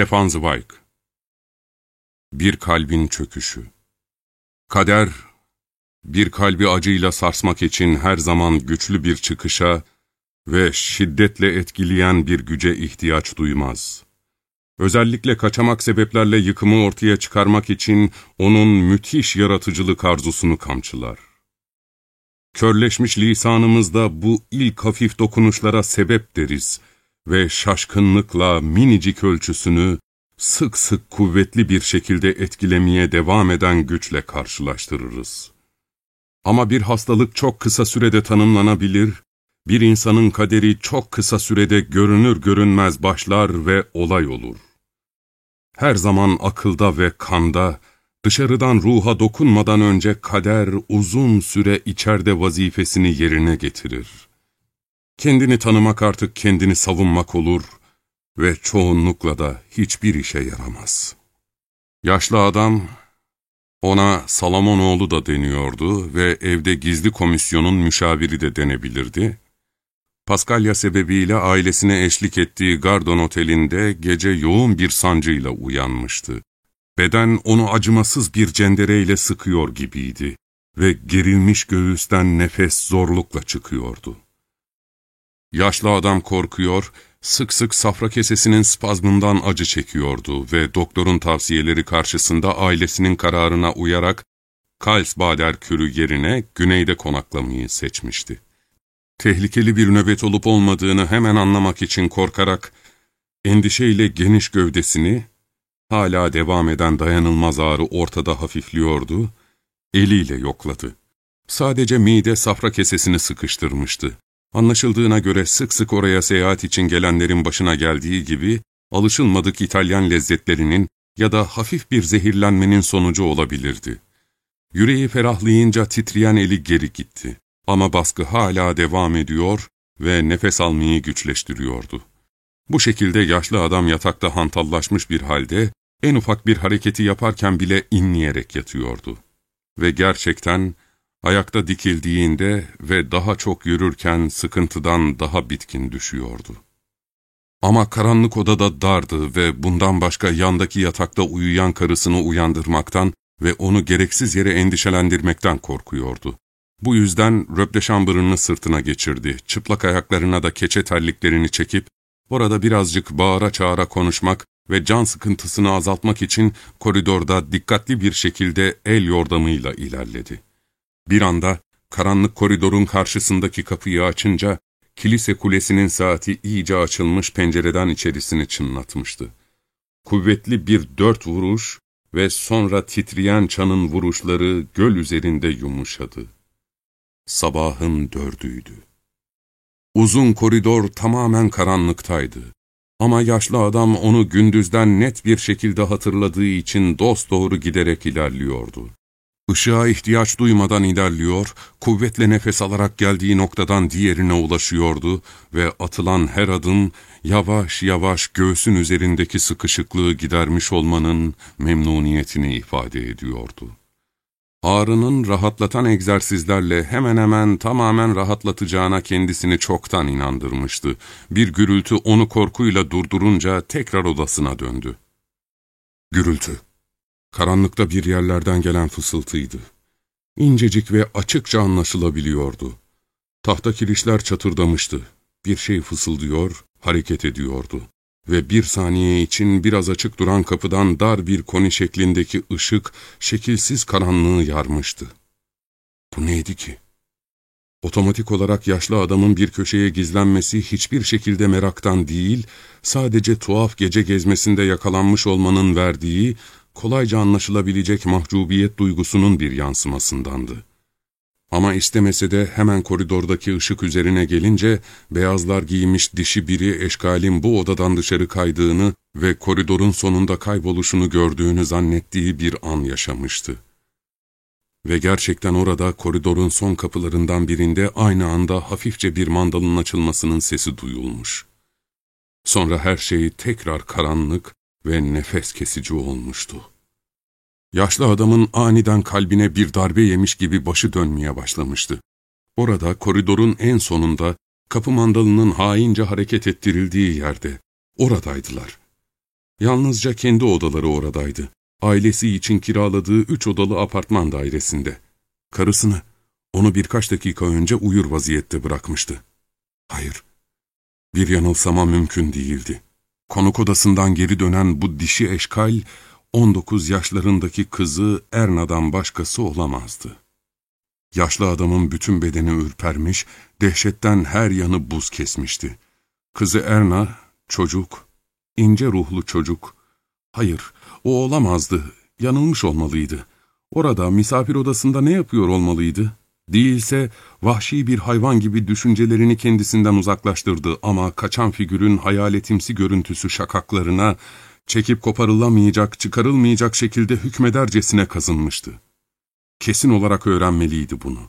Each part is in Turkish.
Stefan Zweig Bir kalbin çöküşü Kader, bir kalbi acıyla sarsmak için her zaman güçlü bir çıkışa ve şiddetle etkileyen bir güce ihtiyaç duymaz. Özellikle kaçamak sebeplerle yıkımı ortaya çıkarmak için onun müthiş yaratıcılık arzusunu kamçılar. Körleşmiş lisanımızda bu ilk hafif dokunuşlara sebep deriz ve şaşkınlıkla minicik ölçüsünü sık sık kuvvetli bir şekilde etkilemeye devam eden güçle karşılaştırırız. Ama bir hastalık çok kısa sürede tanımlanabilir, bir insanın kaderi çok kısa sürede görünür görünmez başlar ve olay olur. Her zaman akılda ve kanda, dışarıdan ruha dokunmadan önce kader uzun süre içeride vazifesini yerine getirir. Kendini tanımak artık kendini savunmak olur ve çoğunlukla da hiçbir işe yaramaz. Yaşlı adam, ona Salamonoğlu da deniyordu ve evde gizli komisyonun müşaviri de denebilirdi. Paskalya sebebiyle ailesine eşlik ettiği Gardon Oteli'nde gece yoğun bir sancıyla uyanmıştı. Beden onu acımasız bir cendereyle sıkıyor gibiydi ve gerilmiş göğüsten nefes zorlukla çıkıyordu. Yaşlı adam korkuyor, sık sık safra kesesinin spazmından acı çekiyordu ve doktorun tavsiyeleri karşısında ailesinin kararına uyarak Karlsbader kürü yerine güneyde konaklamayı seçmişti. Tehlikeli bir nöbet olup olmadığını hemen anlamak için korkarak, endişeyle geniş gövdesini, hala devam eden dayanılmaz ağrı ortada hafifliyordu, eliyle yokladı. Sadece mide safra kesesini sıkıştırmıştı. Anlaşıldığına göre sık sık oraya seyahat için gelenlerin başına geldiği gibi, alışılmadık İtalyan lezzetlerinin ya da hafif bir zehirlenmenin sonucu olabilirdi. Yüreği ferahlayınca titreyen eli geri gitti. Ama baskı hala devam ediyor ve nefes almayı güçleştiriyordu. Bu şekilde yaşlı adam yatakta hantallaşmış bir halde, en ufak bir hareketi yaparken bile inleyerek yatıyordu. Ve gerçekten ayakta dikildiğinde ve daha çok yürürken sıkıntıdan daha bitkin düşüyordu. Ama karanlık odada dardı ve bundan başka yandaki yatakta uyuyan karısını uyandırmaktan ve onu gereksiz yere endişelendirmekten korkuyordu. Bu yüzden röpteşambırını sırtına geçirdi, çıplak ayaklarına da keçe terliklerini çekip, orada birazcık bağıra çağıra konuşmak ve can sıkıntısını azaltmak için koridorda dikkatli bir şekilde el yordamıyla ilerledi. Bir anda karanlık koridorun karşısındaki kapıyı açınca, kilise kulesinin saati iyice açılmış pencereden içerisini çınlatmıştı. Kuvvetli bir dört vuruş ve sonra titreyen çanın vuruşları göl üzerinde yumuşadı. Sabahın dördüydü. Uzun koridor tamamen karanlıktaydı. Ama yaşlı adam onu gündüzden net bir şekilde hatırladığı için dosdoğru giderek ilerliyordu. Işığa ihtiyaç duymadan ilerliyor, kuvvetle nefes alarak geldiği noktadan diğerine ulaşıyordu ve atılan her adım yavaş yavaş göğsün üzerindeki sıkışıklığı gidermiş olmanın memnuniyetini ifade ediyordu. Ağrının rahatlatan egzersizlerle hemen hemen tamamen rahatlatacağına kendisini çoktan inandırmıştı. Bir gürültü onu korkuyla durdurunca tekrar odasına döndü. Gürültü. Karanlıkta bir yerlerden gelen fısıltıydı. İncecik ve açıkça anlaşılabiliyordu. Tahta kirişler çatırdamıştı. Bir şey fısıldıyor, hareket ediyordu ve bir saniye için biraz açık duran kapıdan dar bir koni şeklindeki ışık şekilsiz karanlığı yarmıştı. Bu neydi ki? Otomatik olarak yaşlı adamın bir köşeye gizlenmesi hiçbir şekilde meraktan değil, sadece tuhaf gece gezmesinde yakalanmış olmanın verdiği, kolayca anlaşılabilecek mahcubiyet duygusunun bir yansımasındandı. Ama istemese de hemen koridordaki ışık üzerine gelince beyazlar giymiş dişi biri eşkalin bu odadan dışarı kaydığını ve koridorun sonunda kayboluşunu gördüğünü zannettiği bir an yaşamıştı. Ve gerçekten orada koridorun son kapılarından birinde aynı anda hafifçe bir mandalın açılmasının sesi duyulmuş. Sonra her şey tekrar karanlık ve nefes kesici olmuştu. Yaşlı adamın aniden kalbine bir darbe yemiş gibi başı dönmeye başlamıştı. Orada koridorun en sonunda kapı mandalının haince hareket ettirildiği yerde, oradaydılar. Yalnızca kendi odaları oradaydı. Ailesi için kiraladığı üç odalı apartman dairesinde. Karısını, onu birkaç dakika önce uyur vaziyette bırakmıştı. Hayır, bir yanılsama mümkün değildi. Konuk odasından geri dönen bu dişi eşkal, 19 yaşlarındaki kızı Erna'dan başkası olamazdı. Yaşlı adamın bütün bedeni ürpermiş, dehşetten her yanı buz kesmişti. Kızı Erna, çocuk, ince ruhlu çocuk. Hayır, o olamazdı, yanılmış olmalıydı. Orada, misafir odasında ne yapıyor olmalıydı? Değilse vahşi bir hayvan gibi düşüncelerini kendisinden uzaklaştırdı ama kaçan figürün hayaletimsi görüntüsü şakaklarına, çekip koparılamayacak, çıkarılmayacak şekilde hükmedercesine kazınmıştı. Kesin olarak öğrenmeliydi bunu.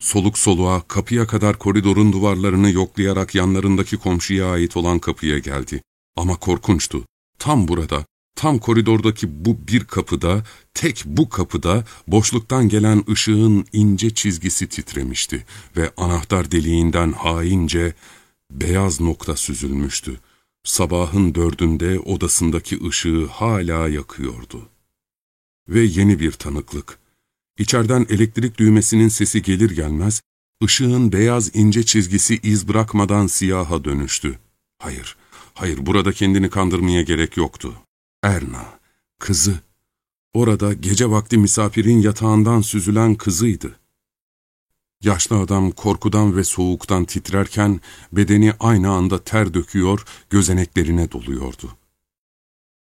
Soluk soluğa kapıya kadar koridorun duvarlarını yoklayarak yanlarındaki komşuya ait olan kapıya geldi. Ama korkunçtu. Tam burada, tam koridordaki bu bir kapıda, tek bu kapıda boşluktan gelen ışığın ince çizgisi titremişti ve anahtar deliğinden haince beyaz nokta süzülmüştü. Sabahın dördünde odasındaki ışığı hala yakıyordu. Ve yeni bir tanıklık. İçeriden elektrik düğmesinin sesi gelir gelmez, ışığın beyaz ince çizgisi iz bırakmadan siyaha dönüştü. Hayır, hayır burada kendini kandırmaya gerek yoktu. Erna, kızı. Orada gece vakti misafirin yatağından süzülen kızıydı. Yaşlı adam korkudan ve soğuktan titrerken bedeni aynı anda ter döküyor, gözeneklerine doluyordu.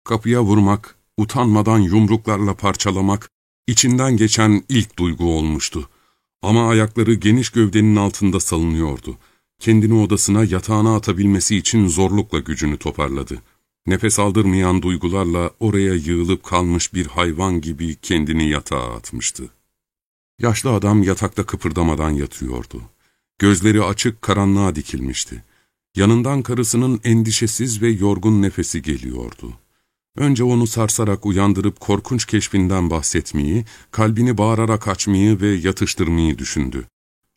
Kapıya vurmak, utanmadan yumruklarla parçalamak, içinden geçen ilk duygu olmuştu. Ama ayakları geniş gövdenin altında salınıyordu. Kendini odasına yatağına atabilmesi için zorlukla gücünü toparladı. Nefes aldırmayan duygularla oraya yığılıp kalmış bir hayvan gibi kendini yatağa atmıştı. Yaşlı adam yatakta kıpırdamadan yatıyordu. Gözleri açık karanlığa dikilmişti. Yanından karısının endişesiz ve yorgun nefesi geliyordu. Önce onu sarsarak uyandırıp korkunç keşfinden bahsetmeyi, kalbini bağırarak açmayı ve yatıştırmayı düşündü.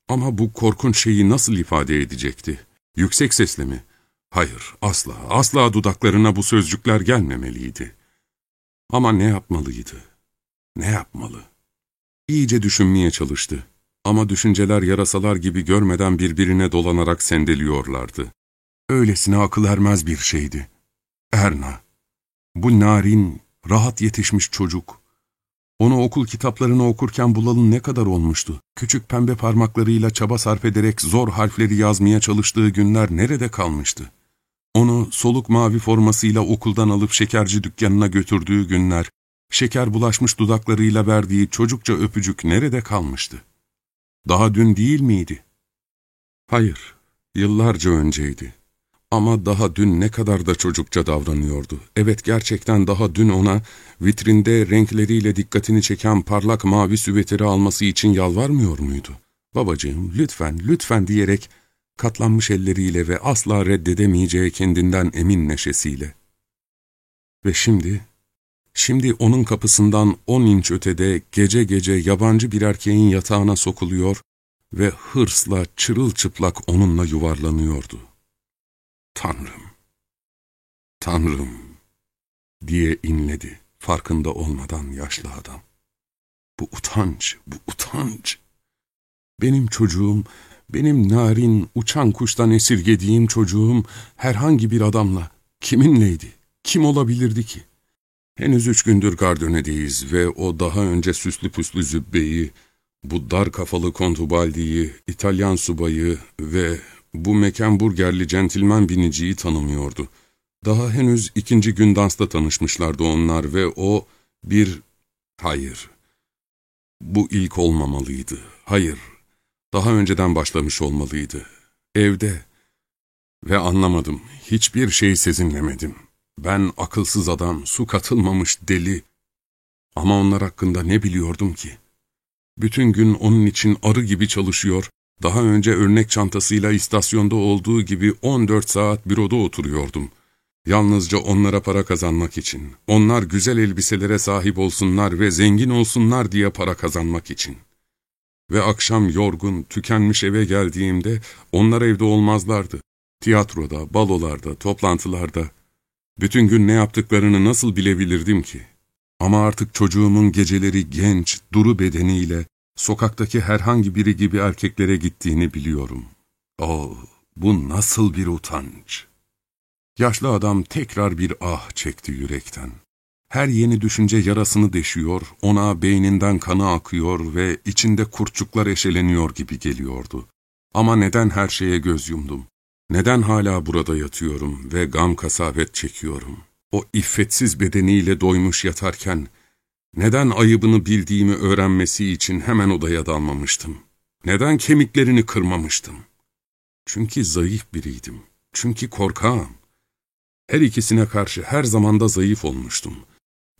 Ama bu korkunç şeyi nasıl ifade edecekti? Yüksek sesle mi? Hayır, asla, asla dudaklarına bu sözcükler gelmemeliydi. Ama ne yapmalıydı? Ne yapmalı? İyice düşünmeye çalıştı. Ama düşünceler yarasalar gibi görmeden birbirine dolanarak sendeliyorlardı. Öylesine akıl ermez bir şeydi. Erna, bu narin, rahat yetişmiş çocuk. Onu okul kitaplarını okurken bulalı ne kadar olmuştu? Küçük pembe parmaklarıyla çaba sarf ederek zor harfleri yazmaya çalıştığı günler nerede kalmıştı? Onu soluk mavi formasıyla okuldan alıp şekerci dükkanına götürdüğü günler, şeker bulaşmış dudaklarıyla verdiği çocukça öpücük nerede kalmıştı? Daha dün değil miydi? Hayır, yıllarca önceydi. Ama daha dün ne kadar da çocukça davranıyordu. Evet gerçekten daha dün ona vitrinde renkleriyle dikkatini çeken parlak mavi süveteri alması için yalvarmıyor muydu? Babacığım lütfen, lütfen diyerek katlanmış elleriyle ve asla reddedemeyeceği kendinden emin neşesiyle. Ve şimdi, şimdi onun kapısından on inç ötede gece gece yabancı bir erkeğin yatağına sokuluyor ve hırsla çırılçıplak onunla yuvarlanıyordu. Tanrım, Tanrım diye inledi farkında olmadan yaşlı adam. Bu utanç, bu utanç. Benim çocuğum, benim narin, uçan kuştan esirgediğim çocuğum herhangi bir adamla kiminleydi, kim olabilirdi ki? Henüz üç gündür Gardöne'deyiz ve o daha önce süslü püslü zübbeyi, bu dar kafalı kontubaldiyi, İtalyan subayı ve bu mekan centilmen biniciyi tanımıyordu. Daha henüz ikinci gün dansta tanışmışlardı onlar ve o bir... Hayır, bu ilk olmamalıydı. Hayır, daha önceden başlamış olmalıydı. Evde. Ve anlamadım, hiçbir şey sezinlemedim. Ben akılsız adam, su katılmamış deli. Ama onlar hakkında ne biliyordum ki? Bütün gün onun için arı gibi çalışıyor, daha önce örnek çantasıyla istasyonda olduğu gibi 14 saat büroda oturuyordum. Yalnızca onlara para kazanmak için, onlar güzel elbiselere sahip olsunlar ve zengin olsunlar diye para kazanmak için. Ve akşam yorgun, tükenmiş eve geldiğimde onlar evde olmazlardı. Tiyatroda, balolarda, toplantılarda. Bütün gün ne yaptıklarını nasıl bilebilirdim ki? Ama artık çocuğumun geceleri genç, duru bedeniyle sokaktaki herhangi biri gibi erkeklere gittiğini biliyorum. Oh, bu nasıl bir utanç! Yaşlı adam tekrar bir ah çekti yürekten. Her yeni düşünce yarasını deşiyor, ona beyninden kanı akıyor ve içinde kurtçuklar eşeleniyor gibi geliyordu. Ama neden her şeye göz yumdum? Neden hala burada yatıyorum ve gam kasabet çekiyorum? O iffetsiz bedeniyle doymuş yatarken, neden ayıbını bildiğimi öğrenmesi için hemen odaya dalmamıştım? Neden kemiklerini kırmamıştım? Çünkü zayıf biriydim. Çünkü korkağım. Her ikisine karşı her zamanda zayıf olmuştum.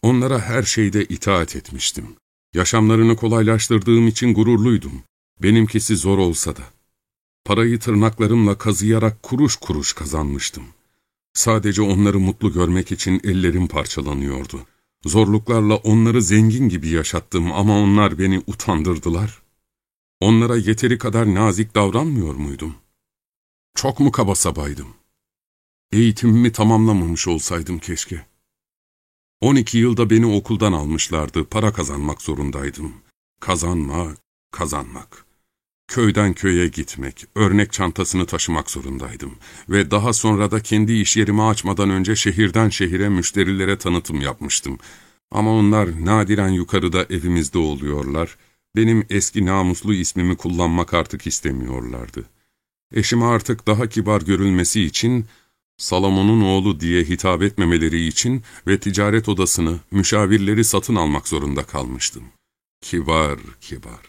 Onlara her şeyde itaat etmiştim. Yaşamlarını kolaylaştırdığım için gururluydum. Benimkisi zor olsa da. Parayı tırnaklarımla kazıyarak kuruş kuruş kazanmıştım. Sadece onları mutlu görmek için ellerim parçalanıyordu. Zorluklarla onları zengin gibi yaşattım ama onlar beni utandırdılar. Onlara yeteri kadar nazik davranmıyor muydum? Çok mu kaba sabaydım? Eğitimimi tamamlamamış olsaydım keşke. 12 yılda beni okuldan almışlardı, para kazanmak zorundaydım. Kazanmak, kazanmak. Köyden köye gitmek, örnek çantasını taşımak zorundaydım. Ve daha sonra da kendi iş yerimi açmadan önce şehirden şehire müşterilere tanıtım yapmıştım. Ama onlar nadiren yukarıda evimizde oluyorlar. Benim eski namuslu ismimi kullanmak artık istemiyorlardı. Eşime artık daha kibar görülmesi için Salomon'un oğlu diye hitap etmemeleri için ve ticaret odasını, müşavirleri satın almak zorunda kalmıştım. Kibar, kibar.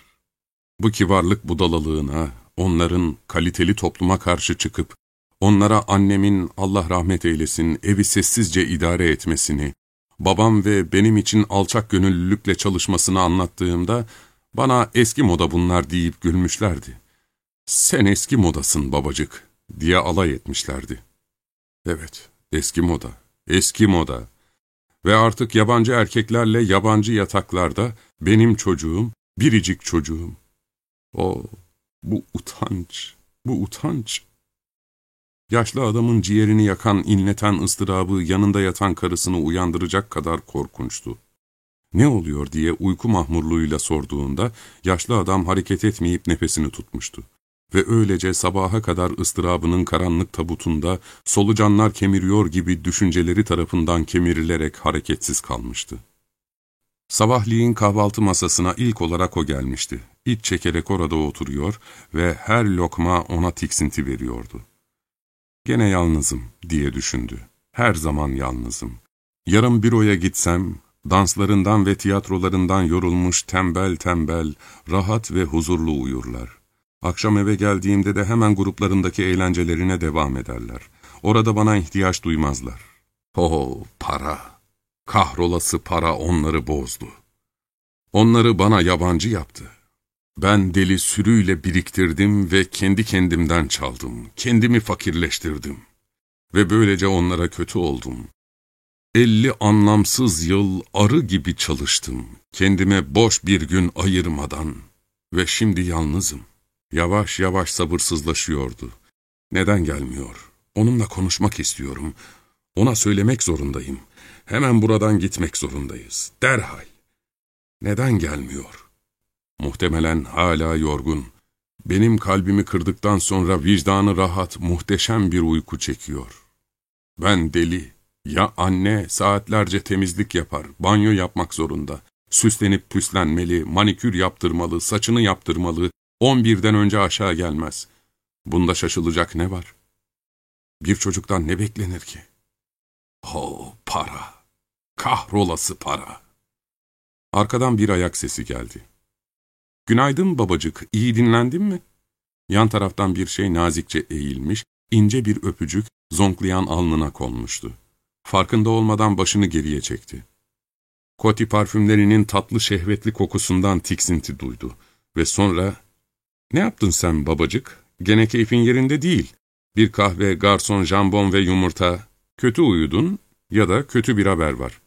Bu kibarlık budalalığına, onların kaliteli topluma karşı çıkıp, onlara annemin Allah rahmet eylesin evi sessizce idare etmesini, babam ve benim için alçak gönüllülükle çalışmasını anlattığımda, bana eski moda bunlar deyip gülmüşlerdi. Sen eski modasın babacık diye alay etmişlerdi. Evet, eski moda, eski moda. Ve artık yabancı erkeklerle yabancı yataklarda benim çocuğum, biricik çocuğum. O, bu utanç, bu utanç. Yaşlı adamın ciğerini yakan, inleten ıstırabı yanında yatan karısını uyandıracak kadar korkunçtu. Ne oluyor diye uyku mahmurluğuyla sorduğunda yaşlı adam hareket etmeyip nefesini tutmuştu ve öylece sabaha kadar ıstırabının karanlık tabutunda solucanlar kemiriyor gibi düşünceleri tarafından kemirilerek hareketsiz kalmıştı. Sabahleyin kahvaltı masasına ilk olarak o gelmişti. İç çekerek orada oturuyor ve her lokma ona tiksinti veriyordu. Gene yalnızım diye düşündü. Her zaman yalnızım. Yarın büroya gitsem, danslarından ve tiyatrolarından yorulmuş tembel tembel, rahat ve huzurlu uyurlar. Akşam eve geldiğimde de hemen gruplarındaki eğlencelerine devam ederler. Orada bana ihtiyaç duymazlar. Oh para! Kahrolası para onları bozdu. Onları bana yabancı yaptı. Ben deli sürüyle biriktirdim ve kendi kendimden çaldım. Kendimi fakirleştirdim. Ve böylece onlara kötü oldum. Elli anlamsız yıl arı gibi çalıştım. Kendime boş bir gün ayırmadan. Ve şimdi yalnızım. Yavaş yavaş sabırsızlaşıyordu. Neden gelmiyor? Onunla konuşmak istiyorum. Ona söylemek zorundayım. Hemen buradan gitmek zorundayız. Derhal. Neden gelmiyor? Muhtemelen hala yorgun. Benim kalbimi kırdıktan sonra vicdanı rahat, muhteşem bir uyku çekiyor. Ben deli. Ya anne saatlerce temizlik yapar, banyo yapmak zorunda. Süslenip püslenmeli, manikür yaptırmalı, saçını yaptırmalı, On birden önce aşağı gelmez. Bunda şaşılacak ne var? Bir çocuktan ne beklenir ki? Oh para! Kahrolası para! Arkadan bir ayak sesi geldi. Günaydın babacık, iyi dinlendin mi? Yan taraftan bir şey nazikçe eğilmiş, ince bir öpücük zonklayan alnına konmuştu. Farkında olmadan başını geriye çekti. Koti parfümlerinin tatlı şehvetli kokusundan tiksinti duydu ve sonra ''Ne yaptın sen babacık? Gene keyfin yerinde değil. Bir kahve, garson, jambon ve yumurta. Kötü uyudun ya da kötü bir haber var.''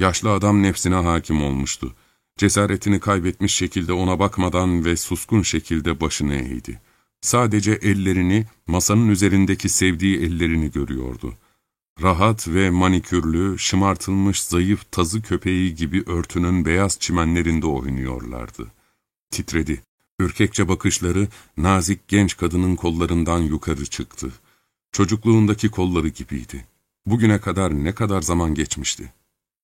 Yaşlı adam nefsine hakim olmuştu. Cesaretini kaybetmiş şekilde ona bakmadan ve suskun şekilde başını eğdi. Sadece ellerini, masanın üzerindeki sevdiği ellerini görüyordu. Rahat ve manikürlü, şımartılmış zayıf tazı köpeği gibi örtünün beyaz çimenlerinde oynuyorlardı. Titredi. Ürkekçe bakışları nazik genç kadının kollarından yukarı çıktı. Çocukluğundaki kolları gibiydi. Bugüne kadar ne kadar zaman geçmişti.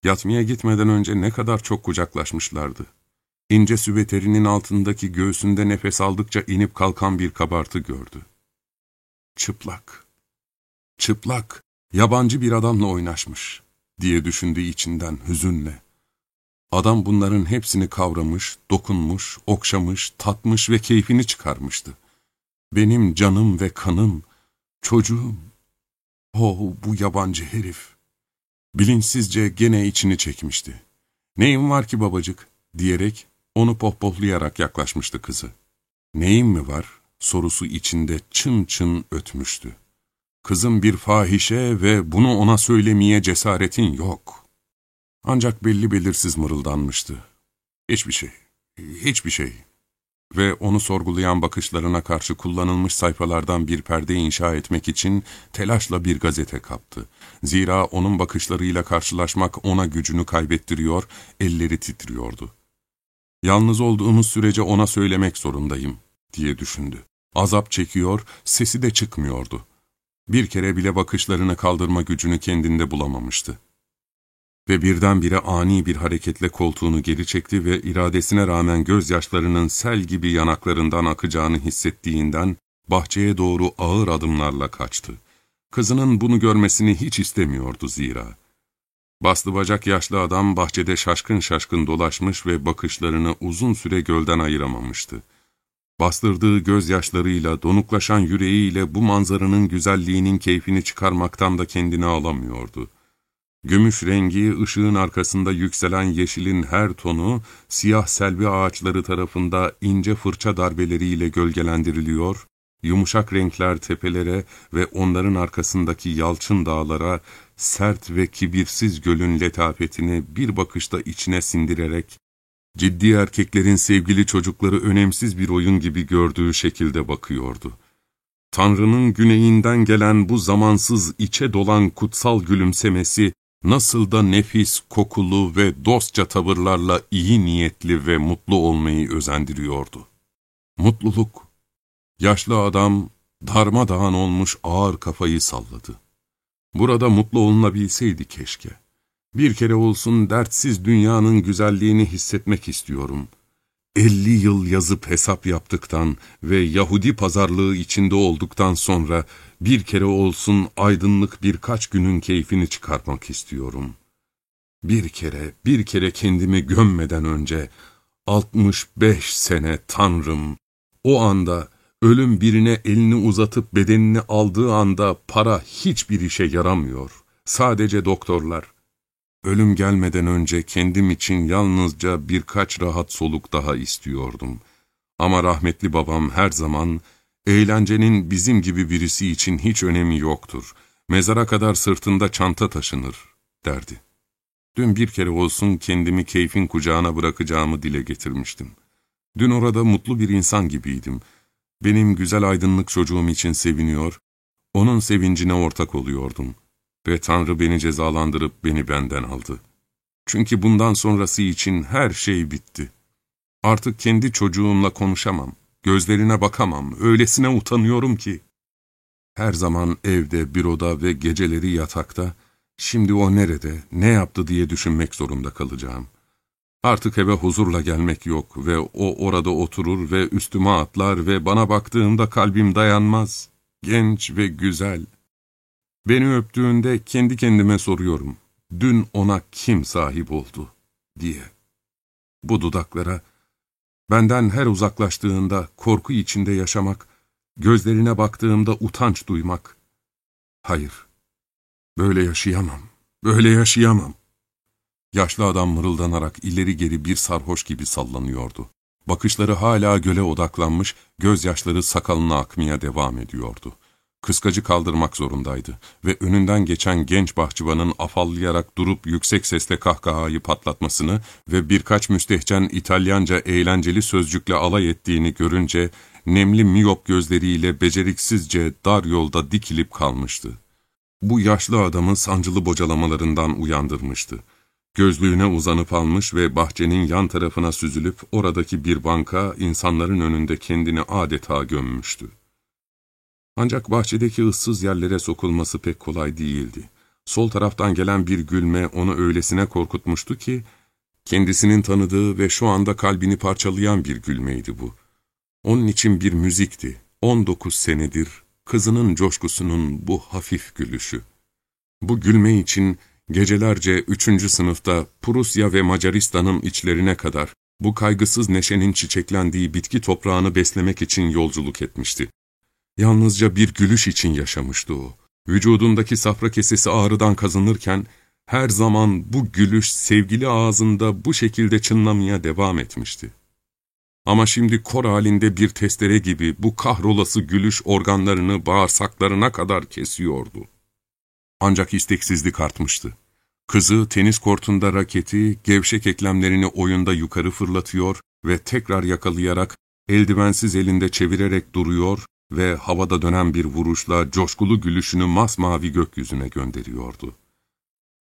Yatmaya gitmeden önce ne kadar çok kucaklaşmışlardı. İnce süveterinin altındaki göğsünde nefes aldıkça inip kalkan bir kabartı gördü. Çıplak. Çıplak, yabancı bir adamla oynaşmış diye düşündü içinden hüzünle. Adam bunların hepsini kavramış, dokunmuş, okşamış, tatmış ve keyfini çıkarmıştı. Benim canım ve kanım, çocuğum. Oh bu yabancı herif. Bilinçsizce gene içini çekmişti. Neyim var ki babacık diyerek onu pohpohlayarak yaklaşmıştı kızı. Neyim mi var sorusu içinde çın çın ötmüştü. Kızım bir fahişe ve bunu ona söylemeye cesaretin yok. Ancak belli belirsiz mırıldanmıştı. Hiçbir şey, hiçbir şey. Ve onu sorgulayan bakışlarına karşı kullanılmış sayfalardan bir perde inşa etmek için telaşla bir gazete kaptı. Zira onun bakışlarıyla karşılaşmak ona gücünü kaybettiriyor, elleri titriyordu. Yalnız olduğumuz sürece ona söylemek zorundayım, diye düşündü. Azap çekiyor, sesi de çıkmıyordu. Bir kere bile bakışlarını kaldırma gücünü kendinde bulamamıştı. Ve birdenbire ani bir hareketle koltuğunu geri çekti ve iradesine rağmen gözyaşlarının sel gibi yanaklarından akacağını hissettiğinden bahçeye doğru ağır adımlarla kaçtı. Kızının bunu görmesini hiç istemiyordu zira. Bastı bacak yaşlı adam bahçede şaşkın şaşkın dolaşmış ve bakışlarını uzun süre gölden ayıramamıştı. Bastırdığı gözyaşlarıyla, donuklaşan yüreğiyle bu manzaranın güzelliğinin keyfini çıkarmaktan da kendini alamıyordu. Gümüş rengi, ışığın arkasında yükselen yeşilin her tonu, siyah selvi ağaçları tarafında ince fırça darbeleriyle gölgelendiriliyor, yumuşak renkler tepelere ve onların arkasındaki yalçın dağlara, sert ve kibirsiz gölün letafetini bir bakışta içine sindirerek, ciddi erkeklerin sevgili çocukları önemsiz bir oyun gibi gördüğü şekilde bakıyordu. Tanrı'nın güneyinden gelen bu zamansız içe dolan kutsal gülümsemesi, nasıl da nefis, kokulu ve dostça tavırlarla iyi niyetli ve mutlu olmayı özendiriyordu. Mutluluk. Yaşlı adam darmadağın olmuş ağır kafayı salladı. Burada mutlu olunabilseydi keşke. Bir kere olsun dertsiz dünyanın güzelliğini hissetmek istiyorum. Elli yıl yazıp hesap yaptıktan ve Yahudi pazarlığı içinde olduktan sonra bir kere olsun aydınlık birkaç günün keyfini çıkarmak istiyorum. Bir kere, bir kere kendimi gömmeden önce, 65 sene Tanrım, o anda ölüm birine elini uzatıp bedenini aldığı anda para hiçbir işe yaramıyor. Sadece doktorlar. Ölüm gelmeden önce kendim için yalnızca birkaç rahat soluk daha istiyordum. Ama rahmetli babam her zaman, Eğlencenin bizim gibi birisi için hiç önemi yoktur. Mezara kadar sırtında çanta taşınır, derdi. Dün bir kere olsun kendimi keyfin kucağına bırakacağımı dile getirmiştim. Dün orada mutlu bir insan gibiydim. Benim güzel aydınlık çocuğum için seviniyor, onun sevincine ortak oluyordum. Ve Tanrı beni cezalandırıp beni benden aldı. Çünkü bundan sonrası için her şey bitti. Artık kendi çocuğumla konuşamam. Gözlerine bakamam, öylesine utanıyorum ki. Her zaman evde, büroda ve geceleri yatakta, şimdi o nerede, ne yaptı diye düşünmek zorunda kalacağım. Artık eve huzurla gelmek yok ve o orada oturur ve üstüme atlar ve bana baktığında kalbim dayanmaz. Genç ve güzel. Beni öptüğünde kendi kendime soruyorum, dün ona kim sahip oldu diye. Bu dudaklara, Benden her uzaklaştığında korku içinde yaşamak, gözlerine baktığımda utanç duymak. Hayır, böyle yaşayamam, böyle yaşayamam. Yaşlı adam mırıldanarak ileri geri bir sarhoş gibi sallanıyordu. Bakışları hala göle odaklanmış, gözyaşları sakalına akmaya devam ediyordu kıskacı kaldırmak zorundaydı ve önünden geçen genç bahçıvanın afallayarak durup yüksek sesle kahkahayı patlatmasını ve birkaç müstehcen İtalyanca eğlenceli sözcükle alay ettiğini görünce nemli miyop gözleriyle beceriksizce dar yolda dikilip kalmıştı. Bu yaşlı adamı sancılı bocalamalarından uyandırmıştı. Gözlüğüne uzanıp almış ve bahçenin yan tarafına süzülüp oradaki bir banka insanların önünde kendini adeta gömmüştü. Ancak bahçedeki ıssız yerlere sokulması pek kolay değildi. Sol taraftan gelen bir gülme onu öylesine korkutmuştu ki, kendisinin tanıdığı ve şu anda kalbini parçalayan bir gülmeydi bu. Onun için bir müzikti. 19 senedir kızının coşkusunun bu hafif gülüşü. Bu gülme için gecelerce üçüncü sınıfta Prusya ve Macaristan'ın içlerine kadar bu kaygısız neşenin çiçeklendiği bitki toprağını beslemek için yolculuk etmişti. Yalnızca bir gülüş için yaşamıştı o. Vücudundaki safra kesesi ağrıdan kazınırken, her zaman bu gülüş sevgili ağzında bu şekilde çınlamaya devam etmişti. Ama şimdi kor halinde bir testere gibi bu kahrolası gülüş organlarını bağırsaklarına kadar kesiyordu. Ancak isteksizlik artmıştı. Kızı tenis kortunda raketi, gevşek eklemlerini oyunda yukarı fırlatıyor ve tekrar yakalayarak eldivensiz elinde çevirerek duruyor ve havada dönen bir vuruşla coşkulu gülüşünü masmavi gökyüzüne gönderiyordu.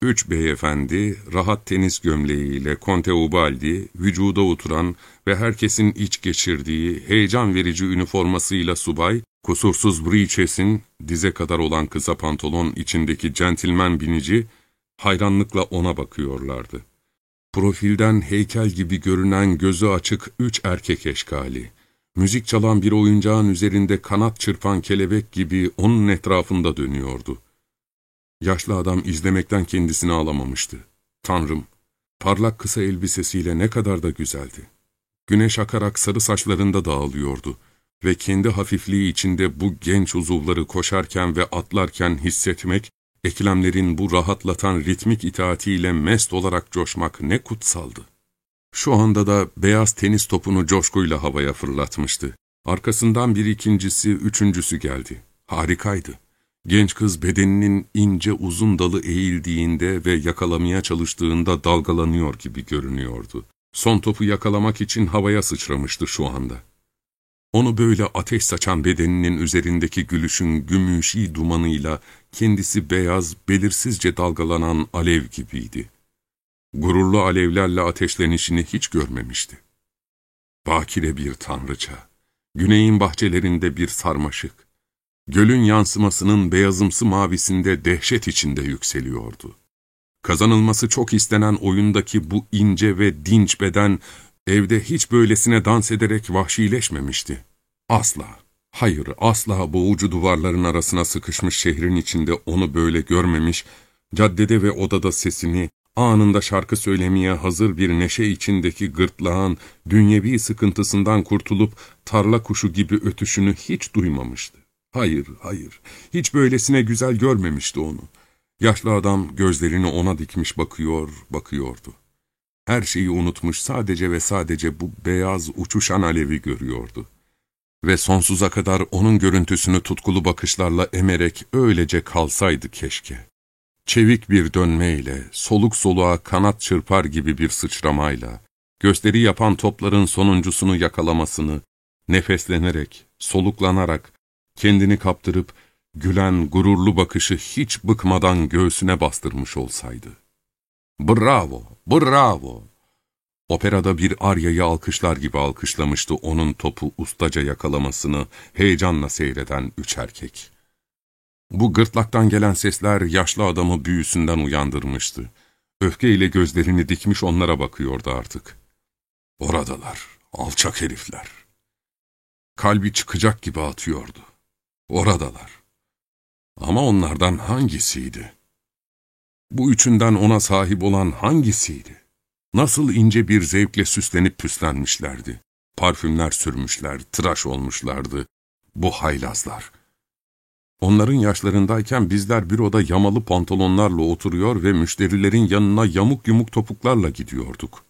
Üç beyefendi, rahat tenis gömleğiyle Conte Ubaldi, vücuda oturan ve herkesin iç geçirdiği heyecan verici üniformasıyla subay, kusursuz breeches'in dize kadar olan kısa pantolon içindeki centilmen binici, hayranlıkla ona bakıyorlardı. Profilden heykel gibi görünen gözü açık üç erkek eşkali. Müzik çalan bir oyuncağın üzerinde kanat çırpan kelebek gibi onun etrafında dönüyordu. Yaşlı adam izlemekten kendisini alamamıştı. Tanrım, parlak kısa elbisesiyle ne kadar da güzeldi. Güneş akarak sarı saçlarında dağılıyordu ve kendi hafifliği içinde bu genç uzuvları koşarken ve atlarken hissetmek, eklemlerin bu rahatlatan ritmik itaatiyle mest olarak coşmak ne kutsaldı. Şu anda da beyaz tenis topunu coşkuyla havaya fırlatmıştı. Arkasından bir ikincisi, üçüncüsü geldi. Harikaydı. Genç kız bedeninin ince uzun dalı eğildiğinde ve yakalamaya çalıştığında dalgalanıyor gibi görünüyordu. Son topu yakalamak için havaya sıçramıştı şu anda. Onu böyle ateş saçan bedeninin üzerindeki gülüşün gümüşi dumanıyla kendisi beyaz, belirsizce dalgalanan alev gibiydi. Gururlu alevlerle ateşlenişini hiç görmemişti. Bakire bir tanrıça, güneyin bahçelerinde bir sarmaşık, gölün yansımasının beyazımsı mavisinde dehşet içinde yükseliyordu. Kazanılması çok istenen oyundaki bu ince ve dinç beden, evde hiç böylesine dans ederek vahşileşmemişti. Asla, hayır asla boğucu duvarların arasına sıkışmış şehrin içinde onu böyle görmemiş, caddede ve odada sesini, anında şarkı söylemeye hazır bir neşe içindeki gırtlağın dünyevi sıkıntısından kurtulup tarla kuşu gibi ötüşünü hiç duymamıştı. Hayır, hayır, hiç böylesine güzel görmemişti onu. Yaşlı adam gözlerini ona dikmiş bakıyor, bakıyordu. Her şeyi unutmuş sadece ve sadece bu beyaz uçuşan alevi görüyordu. Ve sonsuza kadar onun görüntüsünü tutkulu bakışlarla emerek öylece kalsaydı keşke. Çevik bir dönmeyle, soluk soluğa kanat çırpar gibi bir sıçramayla, gösteri yapan topların sonuncusunu yakalamasını, nefeslenerek, soluklanarak, kendini kaptırıp, gülen gururlu bakışı hiç bıkmadan göğsüne bastırmış olsaydı. Bravo, bravo! Operada bir aryayı alkışlar gibi alkışlamıştı onun topu ustaca yakalamasını heyecanla seyreden üç erkek. Bu gırtlaktan gelen sesler yaşlı adamı büyüsünden uyandırmıştı. Öfkeyle gözlerini dikmiş onlara bakıyordu artık. Oradalar, alçak herifler. Kalbi çıkacak gibi atıyordu. Oradalar. Ama onlardan hangisiydi? Bu üçünden ona sahip olan hangisiydi? Nasıl ince bir zevkle süslenip püslenmişlerdi. Parfümler sürmüşler, tıraş olmuşlardı. Bu haylazlar. Onların yaşlarındayken bizler büroda yamalı pantolonlarla oturuyor ve müşterilerin yanına yamuk yumuk topuklarla gidiyorduk.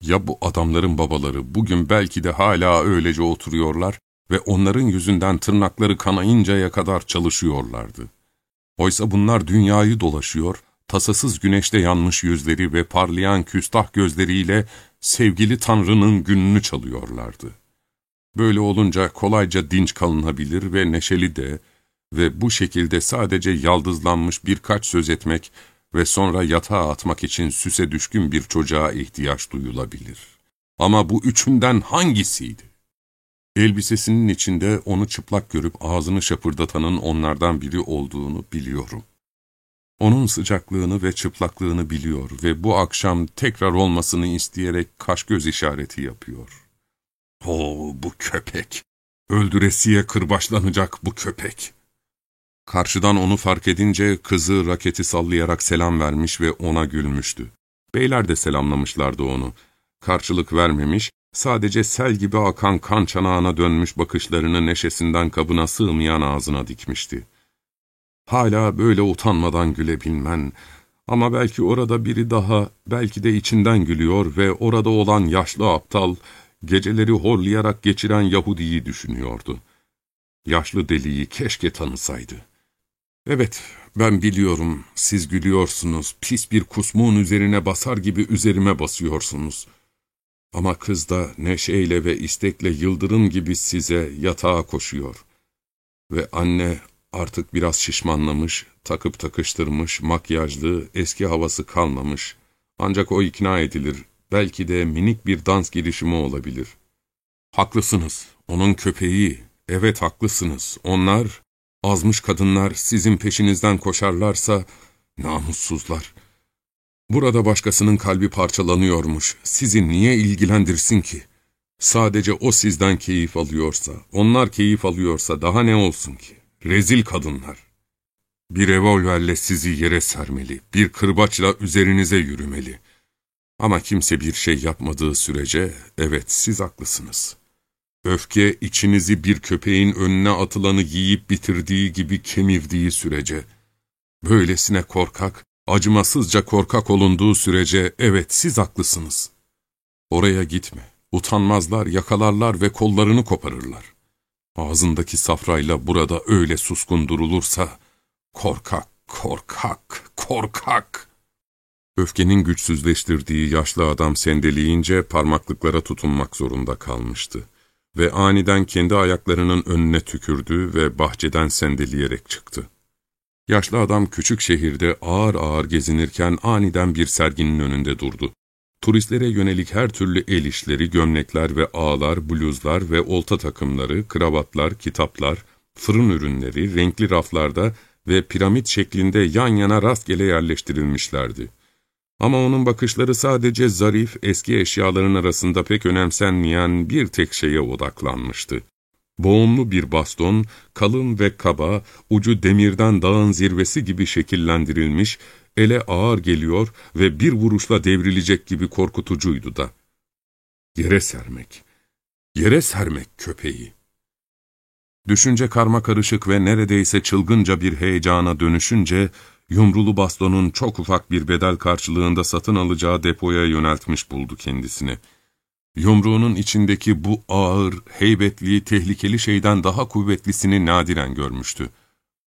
Ya bu adamların babaları bugün belki de hala öylece oturuyorlar ve onların yüzünden tırnakları kanayıncaya kadar çalışıyorlardı. Oysa bunlar dünyayı dolaşıyor, tasasız güneşte yanmış yüzleri ve parlayan küstah gözleriyle sevgili Tanrı'nın gününü çalıyorlardı. Böyle olunca kolayca dinç kalınabilir ve neşeli de, ve bu şekilde sadece yaldızlanmış birkaç söz etmek ve sonra yatağa atmak için süse düşkün bir çocuğa ihtiyaç duyulabilir. Ama bu üçünden hangisiydi? Elbisesinin içinde onu çıplak görüp ağzını şapırdatanın onlardan biri olduğunu biliyorum. Onun sıcaklığını ve çıplaklığını biliyor ve bu akşam tekrar olmasını isteyerek kaş göz işareti yapıyor. Oo bu köpek! Öldüresiye kırbaçlanacak bu köpek! Karşıdan onu fark edince kızı raketi sallayarak selam vermiş ve ona gülmüştü. Beyler de selamlamışlardı onu. Karşılık vermemiş, sadece sel gibi akan kan çanağına dönmüş bakışlarını neşesinden kabına sığmayan ağzına dikmişti. Hala böyle utanmadan gülebilmen, ama belki orada biri daha, belki de içinden gülüyor ve orada olan yaşlı aptal, geceleri horlayarak geçiren Yahudi'yi düşünüyordu. Yaşlı deliyi keşke tanısaydı. Evet, ben biliyorum, siz gülüyorsunuz, pis bir kusmuğun üzerine basar gibi üzerime basıyorsunuz. Ama kız da neşeyle ve istekle yıldırım gibi size yatağa koşuyor. Ve anne artık biraz şişmanlamış, takıp takıştırmış, makyajlı, eski havası kalmamış. Ancak o ikna edilir, belki de minik bir dans girişimi olabilir. Haklısınız, onun köpeği, evet haklısınız, onlar Azmış kadınlar sizin peşinizden koşarlarsa, namussuzlar. Burada başkasının kalbi parçalanıyormuş, sizi niye ilgilendirsin ki? Sadece o sizden keyif alıyorsa, onlar keyif alıyorsa daha ne olsun ki? Rezil kadınlar. Bir revolverle sizi yere sermeli, bir kırbaçla üzerinize yürümeli. Ama kimse bir şey yapmadığı sürece, evet siz haklısınız.'' Öfke içinizi bir köpeğin önüne atılanı yiyip bitirdiği gibi kemirdiği sürece, böylesine korkak, acımasızca korkak olunduğu sürece evet siz haklısınız. Oraya gitme, utanmazlar, yakalarlar ve kollarını koparırlar. Ağzındaki safrayla burada öyle suskun durulursa, korkak, korkak, korkak. Öfkenin güçsüzleştirdiği yaşlı adam sendeleyince parmaklıklara tutunmak zorunda kalmıştı ve aniden kendi ayaklarının önüne tükürdü ve bahçeden sendeleyerek çıktı. Yaşlı adam küçük şehirde ağır ağır gezinirken aniden bir serginin önünde durdu. Turistlere yönelik her türlü el işleri, gömlekler ve ağlar, bluzlar ve olta takımları, kravatlar, kitaplar, fırın ürünleri renkli raflarda ve piramit şeklinde yan yana rastgele yerleştirilmişlerdi. Ama onun bakışları sadece zarif, eski eşyaların arasında pek önemsenmeyen bir tek şeye odaklanmıştı. Boğumlu bir baston, kalın ve kaba, ucu demirden dağın zirvesi gibi şekillendirilmiş, ele ağır geliyor ve bir vuruşla devrilecek gibi korkutucuydu da. Yere sermek, yere sermek köpeği. Düşünce karma karışık ve neredeyse çılgınca bir heyecana dönüşünce, yumrulu bastonun çok ufak bir bedel karşılığında satın alacağı depoya yöneltmiş buldu kendisini. Yumruğunun içindeki bu ağır, heybetli, tehlikeli şeyden daha kuvvetlisini nadiren görmüştü.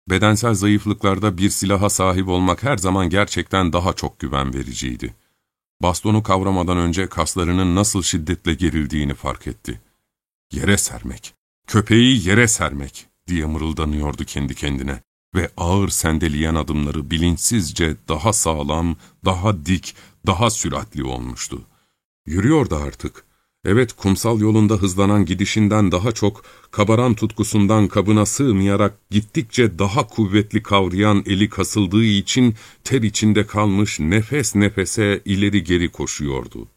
Bedensel zayıflıklarda bir silaha sahip olmak her zaman gerçekten daha çok güven vericiydi. Bastonu kavramadan önce kaslarının nasıl şiddetle gerildiğini fark etti. Yere sermek, köpeği yere sermek diye mırıldanıyordu kendi kendine ve ağır sendeleyen adımları bilinçsizce daha sağlam, daha dik, daha süratli olmuştu. Yürüyordu artık. Evet kumsal yolunda hızlanan gidişinden daha çok, kabaran tutkusundan kabına sığmayarak gittikçe daha kuvvetli kavrayan eli kasıldığı için ter içinde kalmış nefes nefese ileri geri koşuyordu.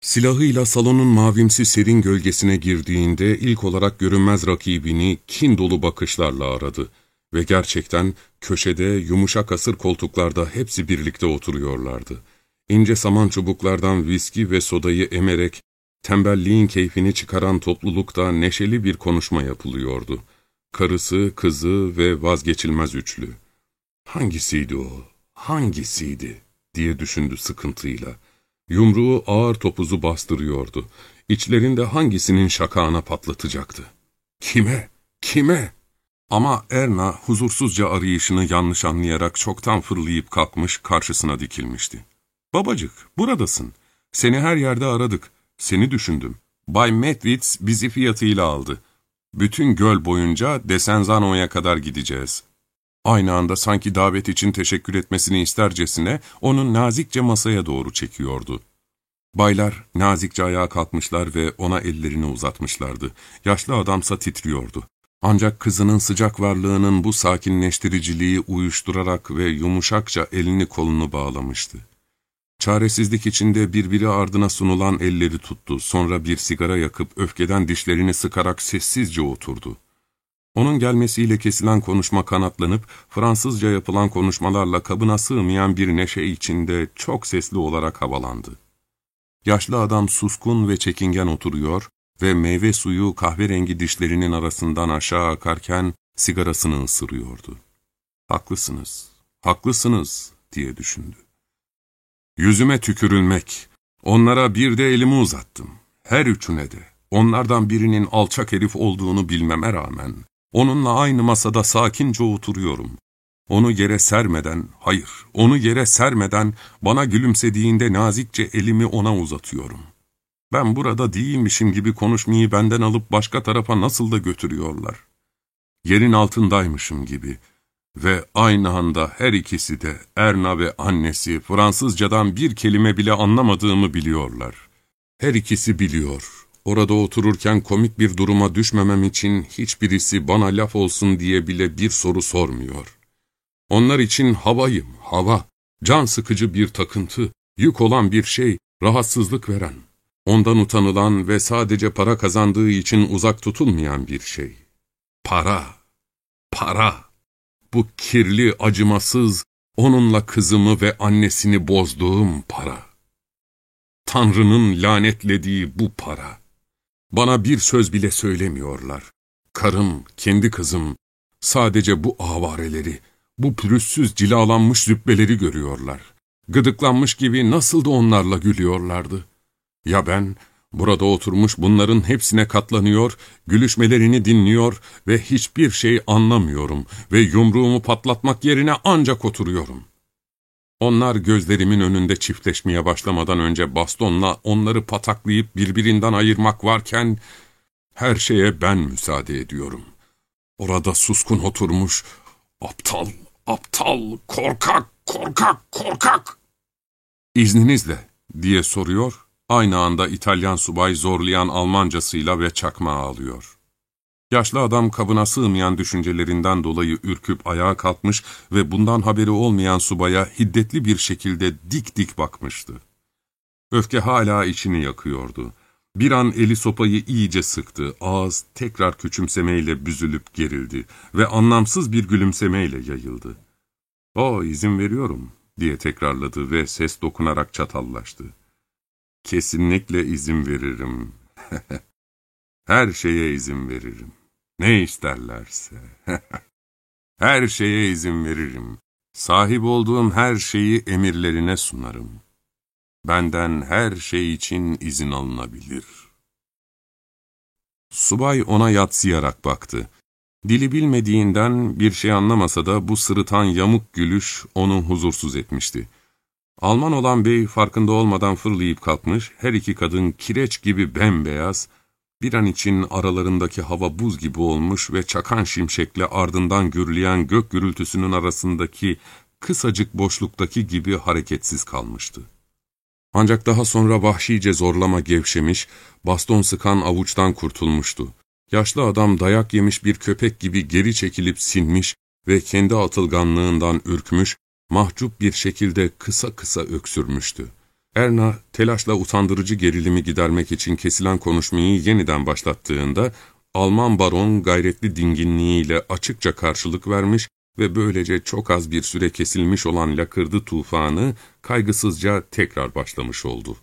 Silahıyla salonun mavimsi serin gölgesine girdiğinde ilk olarak görünmez rakibini kin dolu bakışlarla aradı. Ve gerçekten köşede yumuşak asır koltuklarda hepsi birlikte oturuyorlardı. İnce saman çubuklardan viski ve sodayı emerek, tembelliğin keyfini çıkaran toplulukta neşeli bir konuşma yapılıyordu. Karısı, kızı ve vazgeçilmez üçlü. Hangisiydi o? Hangisiydi? diye düşündü sıkıntıyla. Yumruğu ağır topuzu bastırıyordu. İçlerinde hangisinin şakağına patlatacaktı? Kime? Kime? Ama Erna huzursuzca arayışını yanlış anlayarak çoktan fırlayıp kalkmış karşısına dikilmişti. ''Babacık, buradasın. Seni her yerde aradık. Seni düşündüm. Bay Medwitz bizi fiyatıyla aldı. Bütün göl boyunca Desenzano'ya kadar gideceğiz. Aynı anda sanki davet için teşekkür etmesini istercesine onu nazikçe masaya doğru çekiyordu. Baylar nazikçe ayağa kalkmışlar ve ona ellerini uzatmışlardı. Yaşlı adamsa titriyordu. Ancak kızının sıcak varlığının bu sakinleştiriciliği uyuşturarak ve yumuşakça elini kolunu bağlamıştı. Çaresizlik içinde birbiri ardına sunulan elleri tuttu. Sonra bir sigara yakıp öfkeden dişlerini sıkarak sessizce oturdu. Onun gelmesiyle kesilen konuşma kanatlanıp, Fransızca yapılan konuşmalarla kabına sığmayan bir neşe içinde çok sesli olarak havalandı. Yaşlı adam suskun ve çekingen oturuyor ve meyve suyu kahverengi dişlerinin arasından aşağı akarken sigarasını ısırıyordu. ''Haklısınız, haklısınız.'' diye düşündü. Yüzüme tükürülmek, onlara bir de elimi uzattım. Her üçüne de, onlardan birinin alçak herif olduğunu bilmeme rağmen, onunla aynı masada sakince oturuyorum. Onu yere sermeden, hayır, onu yere sermeden bana gülümsediğinde nazikçe elimi ona uzatıyorum. Ben burada değilmişim gibi konuşmayı benden alıp başka tarafa nasıl da götürüyorlar. Yerin altındaymışım gibi.'' Ve aynı anda her ikisi de Erna ve annesi Fransızcadan bir kelime bile anlamadığımı biliyorlar. Her ikisi biliyor. Orada otururken komik bir duruma düşmemem için hiçbirisi bana laf olsun diye bile bir soru sormuyor. Onlar için havayım, hava, can sıkıcı bir takıntı, yük olan bir şey, rahatsızlık veren, ondan utanılan ve sadece para kazandığı için uzak tutulmayan bir şey. Para, para. Bu kirli, acımasız, onunla kızımı ve annesini bozduğum para. Tanrı'nın lanetlediği bu para. Bana bir söz bile söylemiyorlar. Karım, kendi kızım, sadece bu avareleri, bu pürüzsüz cilalanmış zübbeleri görüyorlar. Gıdıklanmış gibi nasıl da onlarla gülüyorlardı. Ya ben, Burada oturmuş bunların hepsine katlanıyor, gülüşmelerini dinliyor ve hiçbir şey anlamıyorum ve yumruğumu patlatmak yerine ancak oturuyorum. Onlar gözlerimin önünde çiftleşmeye başlamadan önce bastonla onları pataklayıp birbirinden ayırmak varken her şeye ben müsaade ediyorum. Orada suskun oturmuş, aptal, aptal, korkak, korkak, korkak. İzninizle diye soruyor Aynı anda İtalyan subay zorlayan Almancasıyla ve çakmağı alıyor. Yaşlı adam kabına sığmayan düşüncelerinden dolayı ürküp ayağa kalkmış ve bundan haberi olmayan subaya hiddetli bir şekilde dik dik bakmıştı. Öfke hala içini yakıyordu. Bir an eli sopayı iyice sıktı, ağız tekrar küçümsemeyle büzülüp gerildi ve anlamsız bir gülümsemeyle yayıldı. ''O izin veriyorum.'' diye tekrarladı ve ses dokunarak çatallaştı. Kesinlikle izin veririm. Her şeye izin veririm. Ne isterlerse. her şeye izin veririm. Sahip olduğum her şeyi emirlerine sunarım. Benden her şey için izin alınabilir. Subay ona yatsıyarak baktı. Dili bilmediğinden bir şey anlamasa da bu sırıtan yamuk gülüş onu huzursuz etmişti. Alman olan bey farkında olmadan fırlayıp kalkmış, her iki kadın kireç gibi bembeyaz, bir an için aralarındaki hava buz gibi olmuş ve çakan şimşekle ardından gürleyen gök gürültüsünün arasındaki kısacık boşluktaki gibi hareketsiz kalmıştı. Ancak daha sonra vahşice zorlama gevşemiş, baston sıkan avuçtan kurtulmuştu. Yaşlı adam dayak yemiş bir köpek gibi geri çekilip sinmiş ve kendi atılganlığından ürkmüş, mahcup bir şekilde kısa kısa öksürmüştü. Erna, telaşla utandırıcı gerilimi gidermek için kesilen konuşmayı yeniden başlattığında, Alman baron gayretli dinginliğiyle açıkça karşılık vermiş ve böylece çok az bir süre kesilmiş olan lakırdı tufanı kaygısızca tekrar başlamış oldu.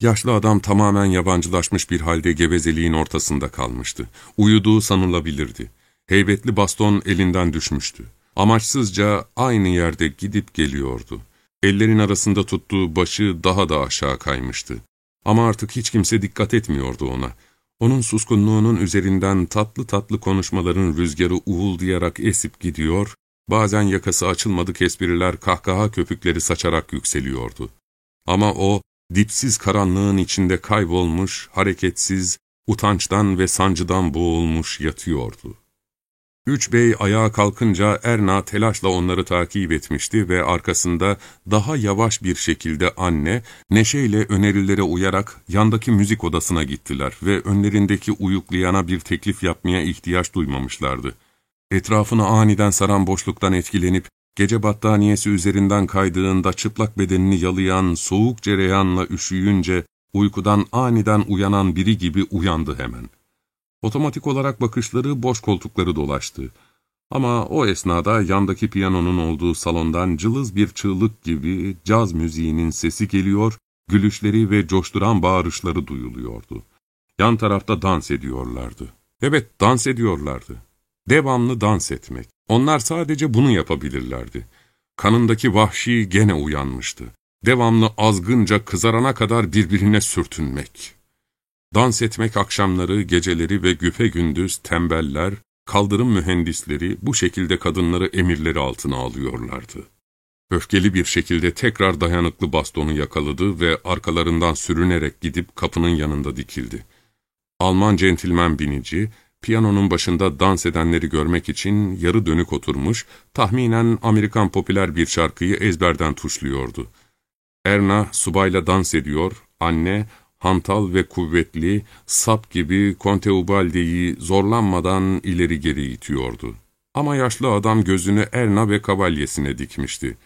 Yaşlı adam tamamen yabancılaşmış bir halde gevezeliğin ortasında kalmıştı. Uyuduğu sanılabilirdi. Heybetli baston elinden düşmüştü. Amaçsızca aynı yerde gidip geliyordu. Ellerin arasında tuttuğu başı daha da aşağı kaymıştı. Ama artık hiç kimse dikkat etmiyordu ona. Onun suskunluğunun üzerinden tatlı tatlı konuşmaların rüzgarı uğuldayarak esip gidiyor, bazen yakası açılmadık espriler kahkaha köpükleri saçarak yükseliyordu. Ama o, dipsiz karanlığın içinde kaybolmuş, hareketsiz, utançtan ve sancıdan boğulmuş yatıyordu. Üç bey ayağa kalkınca Erna telaşla onları takip etmişti ve arkasında daha yavaş bir şekilde anne, neşeyle önerilere uyarak yandaki müzik odasına gittiler ve önlerindeki uyuklayana bir teklif yapmaya ihtiyaç duymamışlardı. Etrafını aniden saran boşluktan etkilenip, gece battaniyesi üzerinden kaydığında çıplak bedenini yalayan soğuk cereyanla üşüyünce, uykudan aniden uyanan biri gibi uyandı hemen. Otomatik olarak bakışları boş koltukları dolaştı. Ama o esnada yandaki piyanonun olduğu salondan cılız bir çığlık gibi caz müziğinin sesi geliyor, gülüşleri ve coşturan bağırışları duyuluyordu. Yan tarafta dans ediyorlardı. Evet, dans ediyorlardı. Devamlı dans etmek. Onlar sadece bunu yapabilirlerdi. Kanındaki vahşi gene uyanmıştı. Devamlı azgınca kızarana kadar birbirine sürtünmek. Dans etmek akşamları, geceleri ve güpe gündüz tembeller, kaldırım mühendisleri bu şekilde kadınları emirleri altına alıyorlardı. Öfkeli bir şekilde tekrar dayanıklı bastonu yakaladı ve arkalarından sürünerek gidip kapının yanında dikildi. Alman centilmen binici, piyanonun başında dans edenleri görmek için yarı dönük oturmuş, tahminen Amerikan popüler bir şarkıyı ezberden tuşluyordu. Erna subayla dans ediyor, anne hantal ve kuvvetli, sap gibi Conte Ubaldi'yi zorlanmadan ileri geri itiyordu. Ama yaşlı adam gözünü Erna ve kavalyesine dikmişti.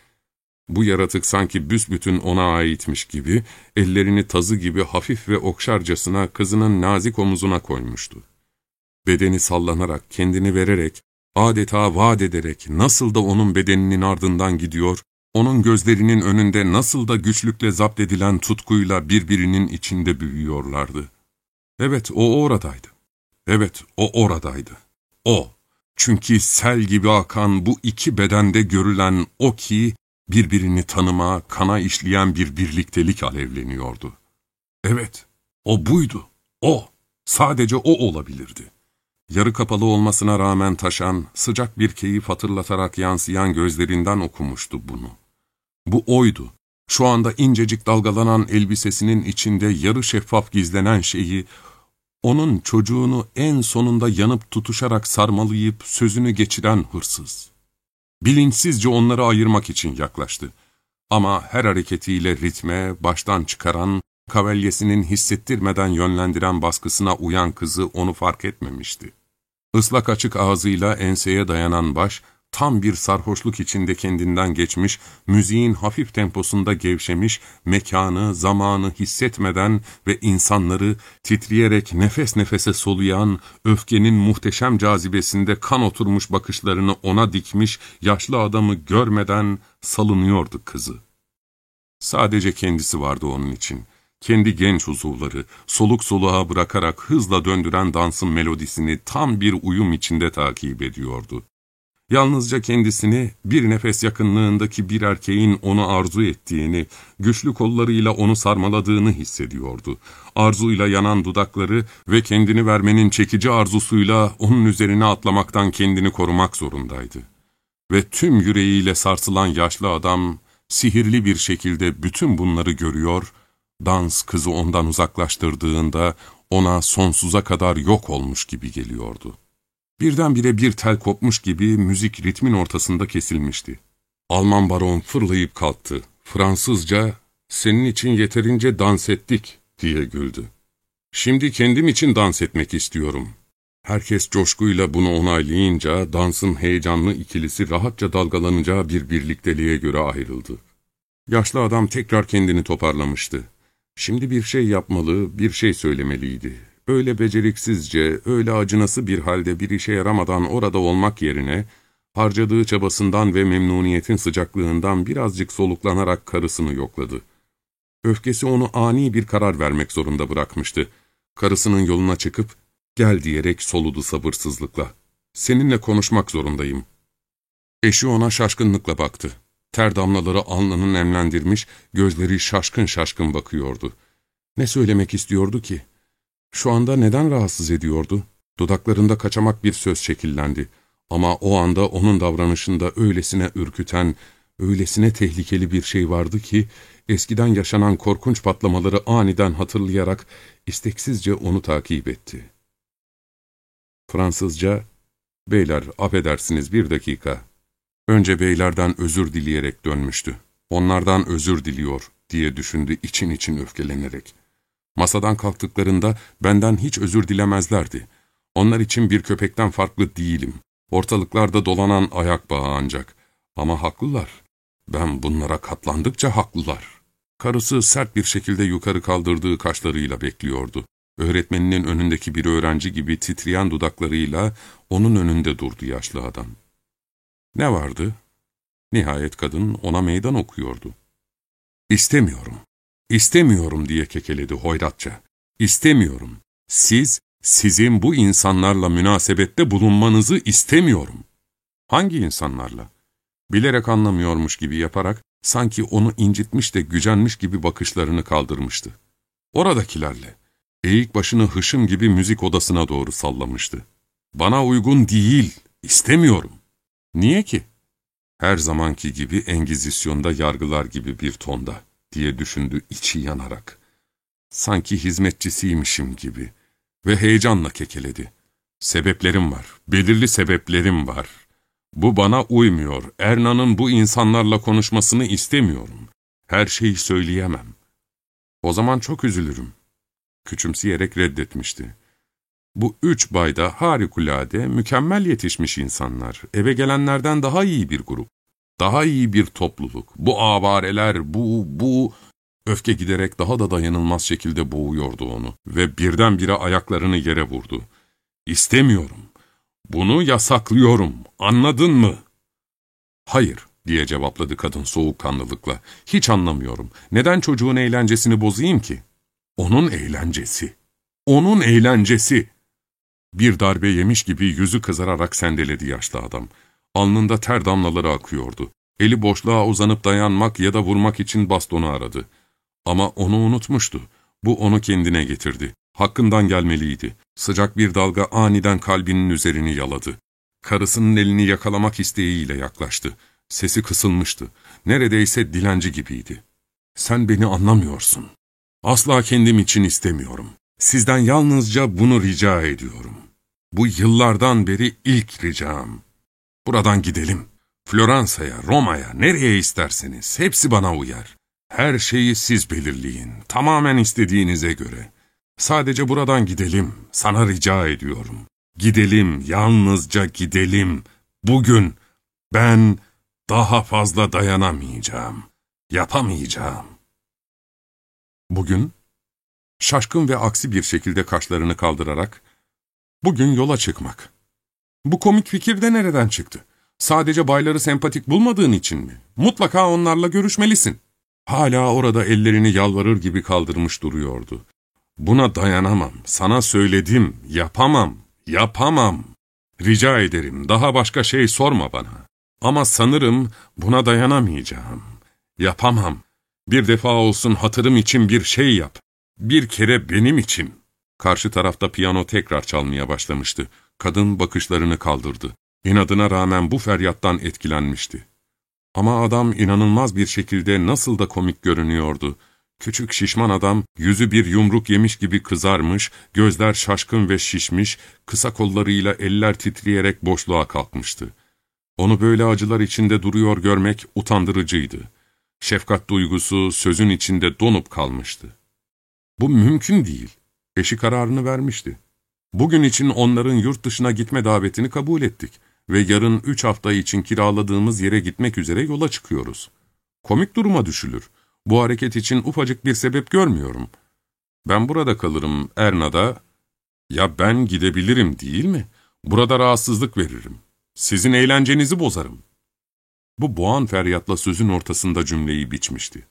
Bu yaratık sanki büsbütün ona aitmiş gibi, ellerini tazı gibi hafif ve okşarcasına kızının nazik omuzuna koymuştu. Bedeni sallanarak, kendini vererek, adeta vaat ederek nasıl da onun bedeninin ardından gidiyor, onun gözlerinin önünde nasıl da güçlükle zapt edilen tutkuyla birbirinin içinde büyüyorlardı. Evet, o oradaydı. Evet, o oradaydı. O. Çünkü sel gibi akan bu iki bedende görülen o ki, birbirini tanıma, kana işleyen bir birliktelik alevleniyordu. Evet, o buydu. O. Sadece o olabilirdi. Yarı kapalı olmasına rağmen taşan, sıcak bir keyif hatırlatarak yansıyan gözlerinden okumuştu bunu. Bu oydu. Şu anda incecik dalgalanan elbisesinin içinde yarı şeffaf gizlenen şeyi, onun çocuğunu en sonunda yanıp tutuşarak sarmalayıp sözünü geçiren hırsız. Bilinçsizce onları ayırmak için yaklaştı. Ama her hareketiyle ritme, baştan çıkaran, kavalyesinin hissettirmeden yönlendiren baskısına uyan kızı onu fark etmemişti. Islak açık ağzıyla enseye dayanan baş, tam bir sarhoşluk içinde kendinden geçmiş, müziğin hafif temposunda gevşemiş, mekanı, zamanı hissetmeden ve insanları titreyerek nefes nefese soluyan, öfkenin muhteşem cazibesinde kan oturmuş bakışlarını ona dikmiş, yaşlı adamı görmeden salınıyordu kızı. Sadece kendisi vardı onun için. Kendi genç uzuvları, soluk soluğa bırakarak hızla döndüren dansın melodisini tam bir uyum içinde takip ediyordu. Yalnızca kendisini bir nefes yakınlığındaki bir erkeğin onu arzu ettiğini, güçlü kollarıyla onu sarmaladığını hissediyordu. Arzuyla yanan dudakları ve kendini vermenin çekici arzusuyla onun üzerine atlamaktan kendini korumak zorundaydı. Ve tüm yüreğiyle sarsılan yaşlı adam, sihirli bir şekilde bütün bunları görüyor, dans kızı ondan uzaklaştırdığında ona sonsuza kadar yok olmuş gibi geliyordu. Birdenbire bir tel kopmuş gibi müzik ritmin ortasında kesilmişti. Alman baron fırlayıp kalktı. Fransızca, senin için yeterince dans ettik diye güldü. Şimdi kendim için dans etmek istiyorum. Herkes coşkuyla bunu onaylayınca dansın heyecanlı ikilisi rahatça dalgalanacağı bir birlikteliğe göre ayrıldı. Yaşlı adam tekrar kendini toparlamıştı. Şimdi bir şey yapmalı, bir şey söylemeliydi. Öyle beceriksizce, öyle acınası bir halde bir işe yaramadan orada olmak yerine, harcadığı çabasından ve memnuniyetin sıcaklığından birazcık soluklanarak karısını yokladı. Öfkesi onu ani bir karar vermek zorunda bırakmıştı. Karısının yoluna çıkıp, gel diyerek soludu sabırsızlıkla. Seninle konuşmak zorundayım. Eşi ona şaşkınlıkla baktı. Ter damlaları alnını nemlendirmiş, gözleri şaşkın şaşkın bakıyordu. Ne söylemek istiyordu ki? Şu anda neden rahatsız ediyordu? Dudaklarında kaçamak bir söz şekillendi. Ama o anda onun davranışında öylesine ürküten, öylesine tehlikeli bir şey vardı ki, eskiden yaşanan korkunç patlamaları aniden hatırlayarak isteksizce onu takip etti. Fransızca, ''Beyler, affedersiniz bir dakika.'' Önce beylerden özür dileyerek dönmüştü. Onlardan özür diliyor diye düşündü için için öfkelenerek. Masadan kalktıklarında benden hiç özür dilemezlerdi. Onlar için bir köpekten farklı değilim. Ortalıklarda dolanan ayak bağı ancak. Ama haklılar. Ben bunlara katlandıkça haklılar. Karısı sert bir şekilde yukarı kaldırdığı kaşlarıyla bekliyordu. Öğretmeninin önündeki bir öğrenci gibi titreyen dudaklarıyla onun önünde durdu yaşlı adam. Ne vardı? Nihayet kadın ona meydan okuyordu. İstemiyorum, istemiyorum diye kekeledi hoyratça. İstemiyorum. Siz, sizin bu insanlarla münasebette bulunmanızı istemiyorum. Hangi insanlarla? Bilerek anlamıyormuş gibi yaparak, sanki onu incitmiş de gücenmiş gibi bakışlarını kaldırmıştı. Oradakilerle, eğik başını hışım gibi müzik odasına doğru sallamıştı. Bana uygun değil, istemiyorum. Niye ki? Her zamanki gibi Engizisyon'da yargılar gibi bir tonda diye düşündü içi yanarak. Sanki hizmetçisiymişim gibi ve heyecanla kekeledi. Sebeplerim var, belirli sebeplerim var. Bu bana uymuyor, Erna'nın bu insanlarla konuşmasını istemiyorum. Her şeyi söyleyemem. O zaman çok üzülürüm. Küçümseyerek reddetmişti. Bu üç bayda harikulade, mükemmel yetişmiş insanlar, eve gelenlerden daha iyi bir grup, daha iyi bir topluluk. Bu avareler, bu, bu... Öfke giderek daha da dayanılmaz şekilde boğuyordu onu ve birdenbire ayaklarını yere vurdu. İstemiyorum. Bunu yasaklıyorum. Anladın mı? Hayır, diye cevapladı kadın soğukkanlılıkla. Hiç anlamıyorum. Neden çocuğun eğlencesini bozayım ki? Onun eğlencesi. Onun eğlencesi. Bir darbe yemiş gibi yüzü kızararak sendeledi yaşlı adam. Alnında ter damlaları akıyordu. Eli boşluğa uzanıp dayanmak ya da vurmak için bastonu aradı. Ama onu unutmuştu. Bu onu kendine getirdi. Hakkından gelmeliydi. Sıcak bir dalga aniden kalbinin üzerini yaladı. Karısının elini yakalamak isteğiyle yaklaştı. Sesi kısılmıştı. Neredeyse dilenci gibiydi. ''Sen beni anlamıyorsun. Asla kendim için istemiyorum. Sizden yalnızca bunu rica ediyorum. Bu yıllardan beri ilk ricam. Buradan gidelim. Floransa'ya, Roma'ya, nereye isterseniz. Hepsi bana uyar. Her şeyi siz belirleyin. Tamamen istediğinize göre. Sadece buradan gidelim. Sana rica ediyorum. Gidelim, yalnızca gidelim. Bugün ben daha fazla dayanamayacağım. Yapamayacağım. Bugün, şaşkın ve aksi bir şekilde kaşlarını kaldırarak, bugün yola çıkmak. Bu komik fikir de nereden çıktı? Sadece bayları sempatik bulmadığın için mi? Mutlaka onlarla görüşmelisin. Hala orada ellerini yalvarır gibi kaldırmış duruyordu. Buna dayanamam, sana söyledim, yapamam, yapamam. Rica ederim, daha başka şey sorma bana. Ama sanırım buna dayanamayacağım. Yapamam. Bir defa olsun hatırım için bir şey yap. Bir kere benim için. Karşı tarafta piyano tekrar çalmaya başlamıştı. Kadın bakışlarını kaldırdı. İnadına rağmen bu feryattan etkilenmişti. Ama adam inanılmaz bir şekilde nasıl da komik görünüyordu. Küçük şişman adam yüzü bir yumruk yemiş gibi kızarmış, gözler şaşkın ve şişmiş, kısa kollarıyla eller titreyerek boşluğa kalkmıştı. Onu böyle acılar içinde duruyor görmek utandırıcıydı. Şefkat duygusu sözün içinde donup kalmıştı. Bu mümkün değil. Eşi kararını vermişti. Bugün için onların yurt dışına gitme davetini kabul ettik ve yarın üç hafta için kiraladığımız yere gitmek üzere yola çıkıyoruz. Komik duruma düşülür. Bu hareket için ufacık bir sebep görmüyorum. Ben burada kalırım Erna'da. Ya ben gidebilirim değil mi? Burada rahatsızlık veririm. Sizin eğlencenizi bozarım. Bu boğan feryatla sözün ortasında cümleyi biçmişti.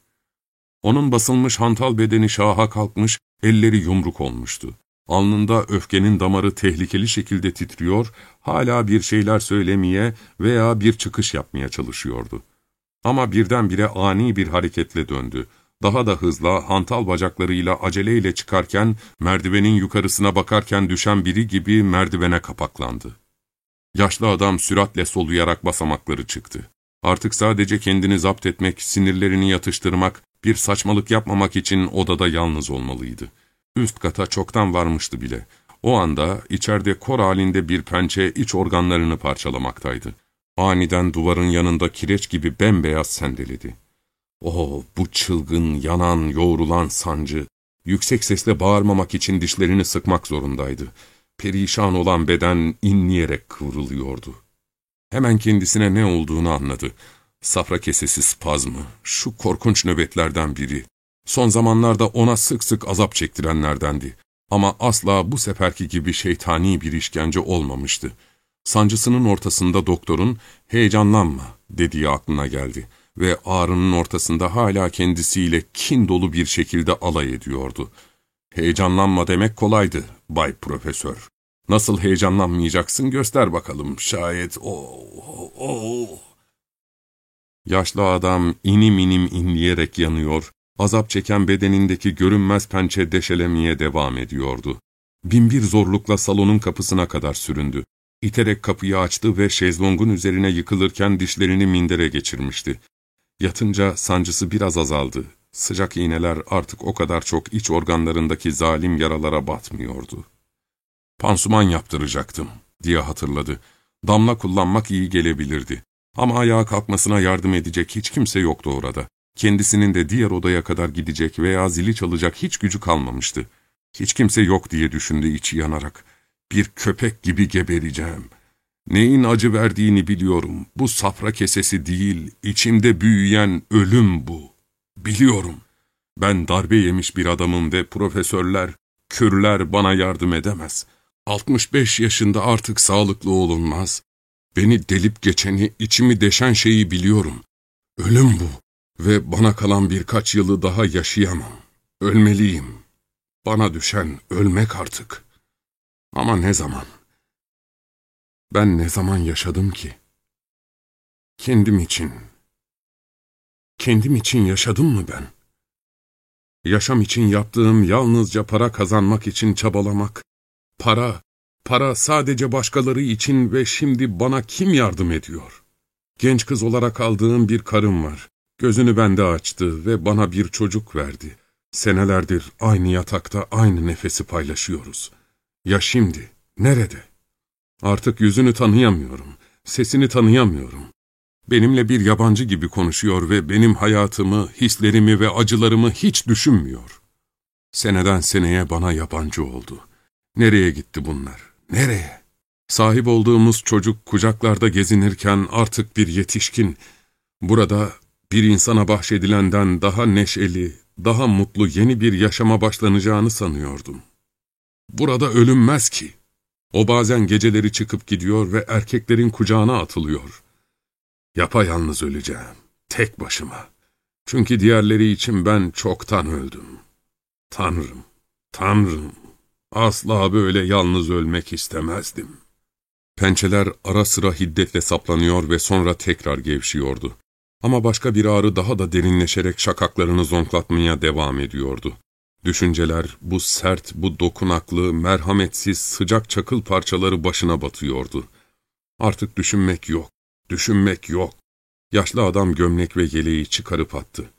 Onun basılmış hantal bedeni şaha kalkmış, elleri yumruk olmuştu. Alnında öfkenin damarı tehlikeli şekilde titriyor, hala bir şeyler söylemeye veya bir çıkış yapmaya çalışıyordu. Ama birdenbire ani bir hareketle döndü. Daha da hızla, hantal bacaklarıyla aceleyle çıkarken, merdivenin yukarısına bakarken düşen biri gibi merdivene kapaklandı. Yaşlı adam süratle soluyarak basamakları çıktı. Artık sadece kendini zapt etmek, sinirlerini yatıştırmak, bir saçmalık yapmamak için odada yalnız olmalıydı. Üst kata çoktan varmıştı bile. O anda içeride kor halinde bir pençe iç organlarını parçalamaktaydı. Aniden duvarın yanında kireç gibi bembeyaz sendeledi. Oh bu çılgın, yanan, yoğrulan sancı, yüksek sesle bağırmamak için dişlerini sıkmak zorundaydı. Perişan olan beden inleyerek kıvrılıyordu. Hemen kendisine ne olduğunu anladı. Safra kesesi spazmı, şu korkunç nöbetlerden biri. Son zamanlarda ona sık sık azap çektirenlerdendi. Ama asla bu seferki gibi şeytani bir işkence olmamıştı. Sancısının ortasında doktorun heyecanlanma dediği aklına geldi ve ağrının ortasında hala kendisiyle kin dolu bir şekilde alay ediyordu. Heyecanlanma demek kolaydı Bay Profesör. Nasıl heyecanlanmayacaksın göster bakalım şayet o o. Yaşlı adam inim inim inleyerek yanıyor, azap çeken bedenindeki görünmez pençe deşelemeye devam ediyordu. Binbir zorlukla salonun kapısına kadar süründü. İterek kapıyı açtı ve şezlongun üzerine yıkılırken dişlerini mindere geçirmişti. Yatınca sancısı biraz azaldı. Sıcak iğneler artık o kadar çok iç organlarındaki zalim yaralara batmıyordu. Pansuman yaptıracaktım diye hatırladı. Damla kullanmak iyi gelebilirdi. Ama ayağa kalkmasına yardım edecek hiç kimse yoktu orada. Kendisinin de diğer odaya kadar gidecek veya zili çalacak hiç gücü kalmamıştı. Hiç kimse yok diye düşündü içi yanarak. Bir köpek gibi gebereceğim. Neyin acı verdiğini biliyorum. Bu safra kesesi değil, içimde büyüyen ölüm bu. Biliyorum. Ben darbe yemiş bir adamım ve profesörler, kürler bana yardım edemez. 65 yaşında artık sağlıklı olunmaz. Beni delip geçeni, içimi deşen şeyi biliyorum. Ölüm bu ve bana kalan birkaç yılı daha yaşayamam. Ölmeliyim. Bana düşen ölmek artık. Ama ne zaman? Ben ne zaman yaşadım ki? Kendim için. Kendim için yaşadım mı ben? Yaşam için yaptığım yalnızca para kazanmak için çabalamak. Para, para sadece başkaları için ve şimdi bana kim yardım ediyor? Genç kız olarak aldığım bir karım var. Gözünü bende açtı ve bana bir çocuk verdi. Senelerdir aynı yatakta aynı nefesi paylaşıyoruz. Ya şimdi, nerede? Artık yüzünü tanıyamıyorum, sesini tanıyamıyorum. Benimle bir yabancı gibi konuşuyor ve benim hayatımı, hislerimi ve acılarımı hiç düşünmüyor. Seneden seneye bana yabancı oldu. Nereye gitti bunlar? Nereye? Sahip olduğumuz çocuk kucaklarda gezinirken artık bir yetişkin. Burada bir insana bahşedilenden daha neşeli, daha mutlu yeni bir yaşama başlanacağını sanıyordum. Burada ölünmez ki. O bazen geceleri çıkıp gidiyor ve erkeklerin kucağına atılıyor. Yapayalnız öleceğim, tek başıma. Çünkü diğerleri için ben çoktan öldüm. Tanrım, Tanrım, asla böyle yalnız ölmek istemezdim. Pençeler ara sıra hiddetle saplanıyor ve sonra tekrar gevşiyordu. Ama başka bir ağrı daha da derinleşerek şakaklarını zonklatmaya devam ediyordu. Düşünceler, bu sert, bu dokunaklı, merhametsiz, sıcak çakıl parçaları başına batıyordu. Artık düşünmek yok, düşünmek yok. Yaşlı adam gömlek ve yeleği çıkarıp attı.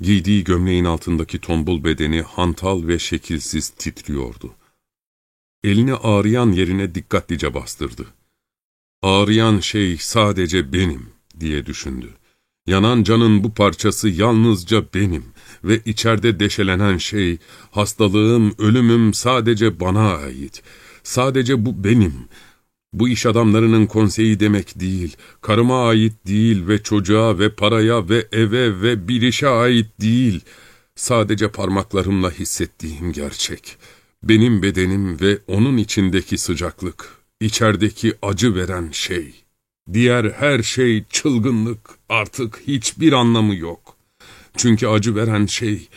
Giydiği gömleğin altındaki tombul bedeni hantal ve şekilsiz titriyordu. Elini ağrıyan yerine dikkatlice bastırdı. Ağrıyan şey sadece benim diye düşündü. Yanan canın bu parçası yalnızca benim ve içeride deşelenen şey, hastalığım, ölümüm sadece bana ait. Sadece bu benim. Bu iş adamlarının konseyi demek değil, karıma ait değil ve çocuğa ve paraya ve eve ve bir işe ait değil. Sadece parmaklarımla hissettiğim gerçek. Benim bedenim ve onun içindeki sıcaklık, içerideki acı veren şey.'' Diğer her şey çılgınlık, artık hiçbir anlamı yok. Çünkü acı veren şey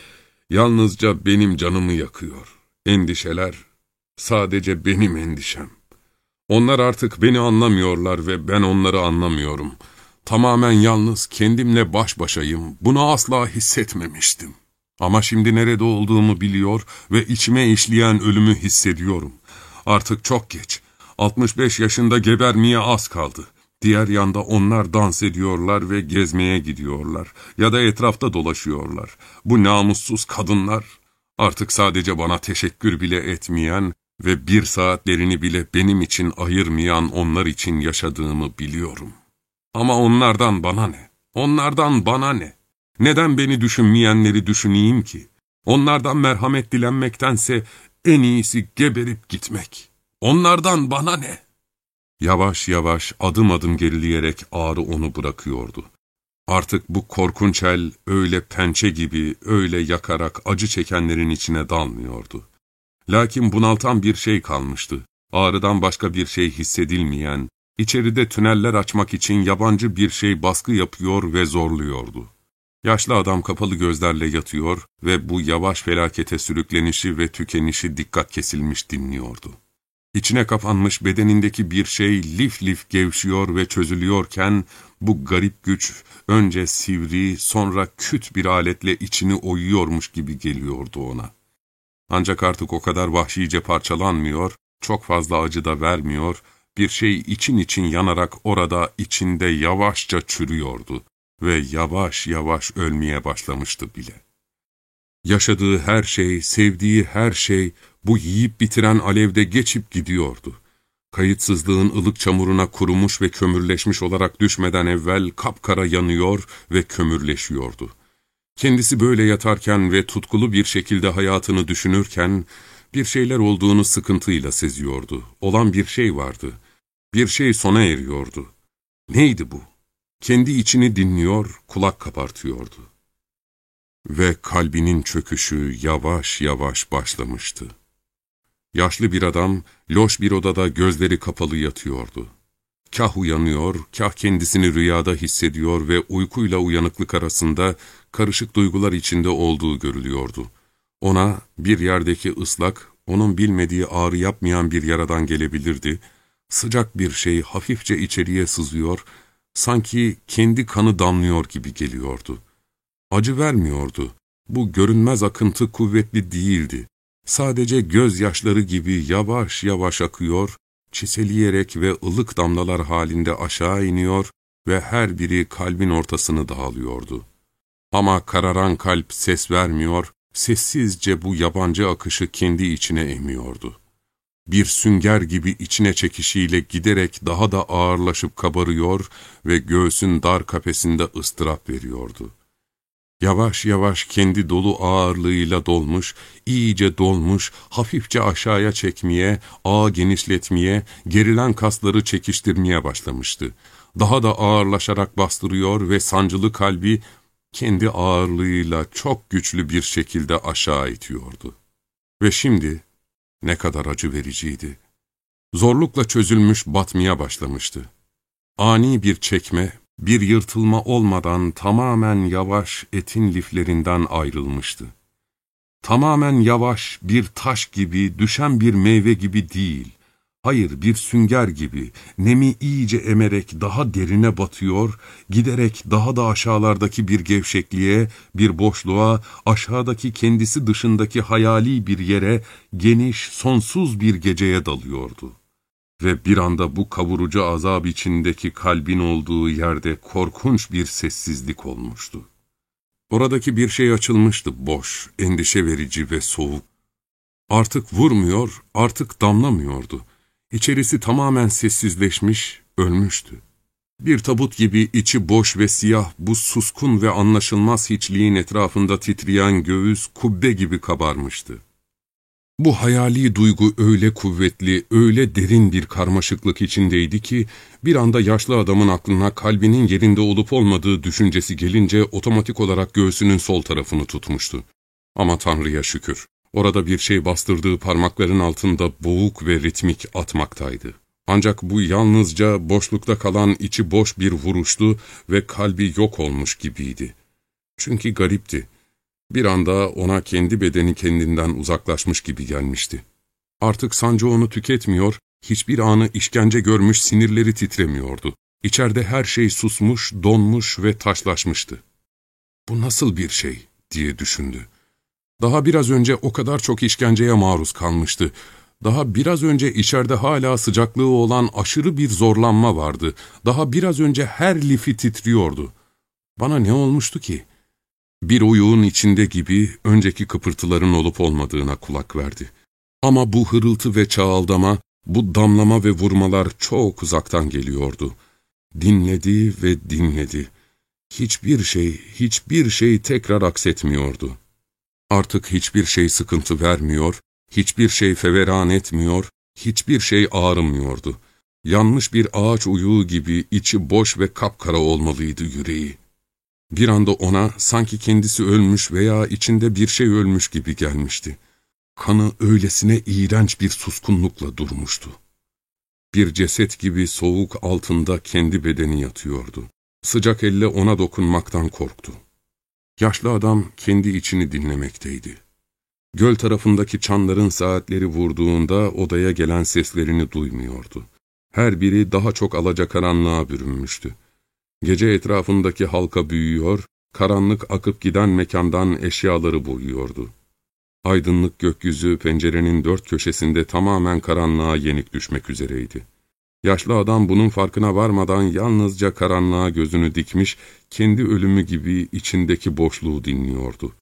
yalnızca benim canımı yakıyor. Endişeler sadece benim endişem. Onlar artık beni anlamıyorlar ve ben onları anlamıyorum. Tamamen yalnız kendimle baş başayım. Bunu asla hissetmemiştim. Ama şimdi nerede olduğumu biliyor ve içime işleyen ölümü hissediyorum. Artık çok geç. 65 yaşında gebermeye az kaldı. Diğer yanda onlar dans ediyorlar ve gezmeye gidiyorlar ya da etrafta dolaşıyorlar. Bu namussuz kadınlar artık sadece bana teşekkür bile etmeyen ve bir saatlerini bile benim için ayırmayan onlar için yaşadığımı biliyorum. Ama onlardan bana ne? Onlardan bana ne? Neden beni düşünmeyenleri düşüneyim ki? Onlardan merhamet dilenmektense en iyisi geberip gitmek. Onlardan bana ne? Yavaş yavaş adım adım gerileyerek ağrı onu bırakıyordu. Artık bu korkunç el öyle pençe gibi öyle yakarak acı çekenlerin içine dalmıyordu. Lakin bunaltan bir şey kalmıştı. Ağrıdan başka bir şey hissedilmeyen, içeride tüneller açmak için yabancı bir şey baskı yapıyor ve zorluyordu. Yaşlı adam kapalı gözlerle yatıyor ve bu yavaş felakete sürüklenişi ve tükenişi dikkat kesilmiş dinliyordu. İçine kapanmış bedenindeki bir şey lif lif gevşiyor ve çözülüyorken bu garip güç önce sivri sonra küt bir aletle içini oyuyormuş gibi geliyordu ona. Ancak artık o kadar vahşice parçalanmıyor, çok fazla acı da vermiyor, bir şey için için yanarak orada içinde yavaşça çürüyordu ve yavaş yavaş ölmeye başlamıştı bile. Yaşadığı her şey, sevdiği her şey bu yiyip bitiren alevde geçip gidiyordu. Kayıtsızlığın ılık çamuruna kurumuş ve kömürleşmiş olarak düşmeden evvel kapkara yanıyor ve kömürleşiyordu. Kendisi böyle yatarken ve tutkulu bir şekilde hayatını düşünürken, bir şeyler olduğunu sıkıntıyla seziyordu. Olan bir şey vardı. Bir şey sona eriyordu. Neydi bu? Kendi içini dinliyor, kulak kapartıyordu. Ve kalbinin çöküşü yavaş yavaş başlamıştı. Yaşlı bir adam, loş bir odada gözleri kapalı yatıyordu. Kah uyanıyor, kah kendisini rüyada hissediyor ve uykuyla uyanıklık arasında karışık duygular içinde olduğu görülüyordu. Ona bir yerdeki ıslak, onun bilmediği ağrı yapmayan bir yaradan gelebilirdi. Sıcak bir şey hafifçe içeriye sızıyor, sanki kendi kanı damlıyor gibi geliyordu. Acı vermiyordu. Bu görünmez akıntı kuvvetli değildi. Sadece gözyaşları gibi yavaş yavaş akıyor, çiseleyerek ve ılık damlalar halinde aşağı iniyor ve her biri kalbin ortasını dağılıyordu. Ama kararan kalp ses vermiyor, sessizce bu yabancı akışı kendi içine emiyordu. Bir sünger gibi içine çekişiyle giderek daha da ağırlaşıp kabarıyor ve göğsün dar kafesinde ıstırap veriyordu. Yavaş yavaş kendi dolu ağırlığıyla dolmuş, iyice dolmuş, hafifçe aşağıya çekmeye, ağı genişletmeye, gerilen kasları çekiştirmeye başlamıştı. Daha da ağırlaşarak bastırıyor ve sancılı kalbi kendi ağırlığıyla çok güçlü bir şekilde aşağı itiyordu. Ve şimdi ne kadar acı vericiydi. Zorlukla çözülmüş batmaya başlamıştı. Ani bir çekme, bir yırtılma olmadan tamamen yavaş etin liflerinden ayrılmıştı. Tamamen yavaş bir taş gibi, düşen bir meyve gibi değil, hayır bir sünger gibi nemi iyice emerek daha derine batıyor, giderek daha da aşağılardaki bir gevşekliğe, bir boşluğa, aşağıdaki kendisi dışındaki hayali bir yere, geniş, sonsuz bir geceye dalıyordu. Ve bir anda bu kavurucu azap içindeki kalbin olduğu yerde korkunç bir sessizlik olmuştu. Oradaki bir şey açılmıştı boş, endişe verici ve soğuk. Artık vurmuyor, artık damlamıyordu. İçerisi tamamen sessizleşmiş, ölmüştü. Bir tabut gibi içi boş ve siyah bu suskun ve anlaşılmaz hiçliğin etrafında titreyen göğüs kubbe gibi kabarmıştı. Bu hayali duygu öyle kuvvetli, öyle derin bir karmaşıklık içindeydi ki, bir anda yaşlı adamın aklına kalbinin yerinde olup olmadığı düşüncesi gelince otomatik olarak göğsünün sol tarafını tutmuştu. Ama Tanrı'ya şükür, orada bir şey bastırdığı parmakların altında boğuk ve ritmik atmaktaydı. Ancak bu yalnızca boşlukta kalan içi boş bir vuruştu ve kalbi yok olmuş gibiydi. Çünkü garipti. Bir anda ona kendi bedeni kendinden uzaklaşmış gibi gelmişti. Artık sancı onu tüketmiyor, hiçbir anı işkence görmüş sinirleri titremiyordu. İçeride her şey susmuş, donmuş ve taşlaşmıştı. Bu nasıl bir şey diye düşündü. Daha biraz önce o kadar çok işkenceye maruz kalmıştı. Daha biraz önce içeride hala sıcaklığı olan aşırı bir zorlanma vardı. Daha biraz önce her lifi titriyordu. Bana ne olmuştu ki? Bir uyuğun içinde gibi önceki kıpırtıların olup olmadığına kulak verdi. Ama bu hırıltı ve çağaldama, bu damlama ve vurmalar çok uzaktan geliyordu. Dinledi ve dinledi. Hiçbir şey, hiçbir şey tekrar aksetmiyordu. Artık hiçbir şey sıkıntı vermiyor, hiçbir şey feveran etmiyor, hiçbir şey ağrımıyordu. Yanmış bir ağaç uyuğu gibi içi boş ve kapkara olmalıydı yüreği. Bir anda ona sanki kendisi ölmüş veya içinde bir şey ölmüş gibi gelmişti. Kanı öylesine iğrenç bir suskunlukla durmuştu. Bir ceset gibi soğuk altında kendi bedeni yatıyordu. Sıcak elle ona dokunmaktan korktu. Yaşlı adam kendi içini dinlemekteydi. Göl tarafındaki çanların saatleri vurduğunda odaya gelen seslerini duymuyordu. Her biri daha çok alacakaranlığa bürünmüştü. Gece etrafındaki halka büyüyor, karanlık akıp giden mekandan eşyaları boyuyordu. Aydınlık gökyüzü pencerenin dört köşesinde tamamen karanlığa yenik düşmek üzereydi. Yaşlı adam bunun farkına varmadan yalnızca karanlığa gözünü dikmiş, kendi ölümü gibi içindeki boşluğu dinliyordu.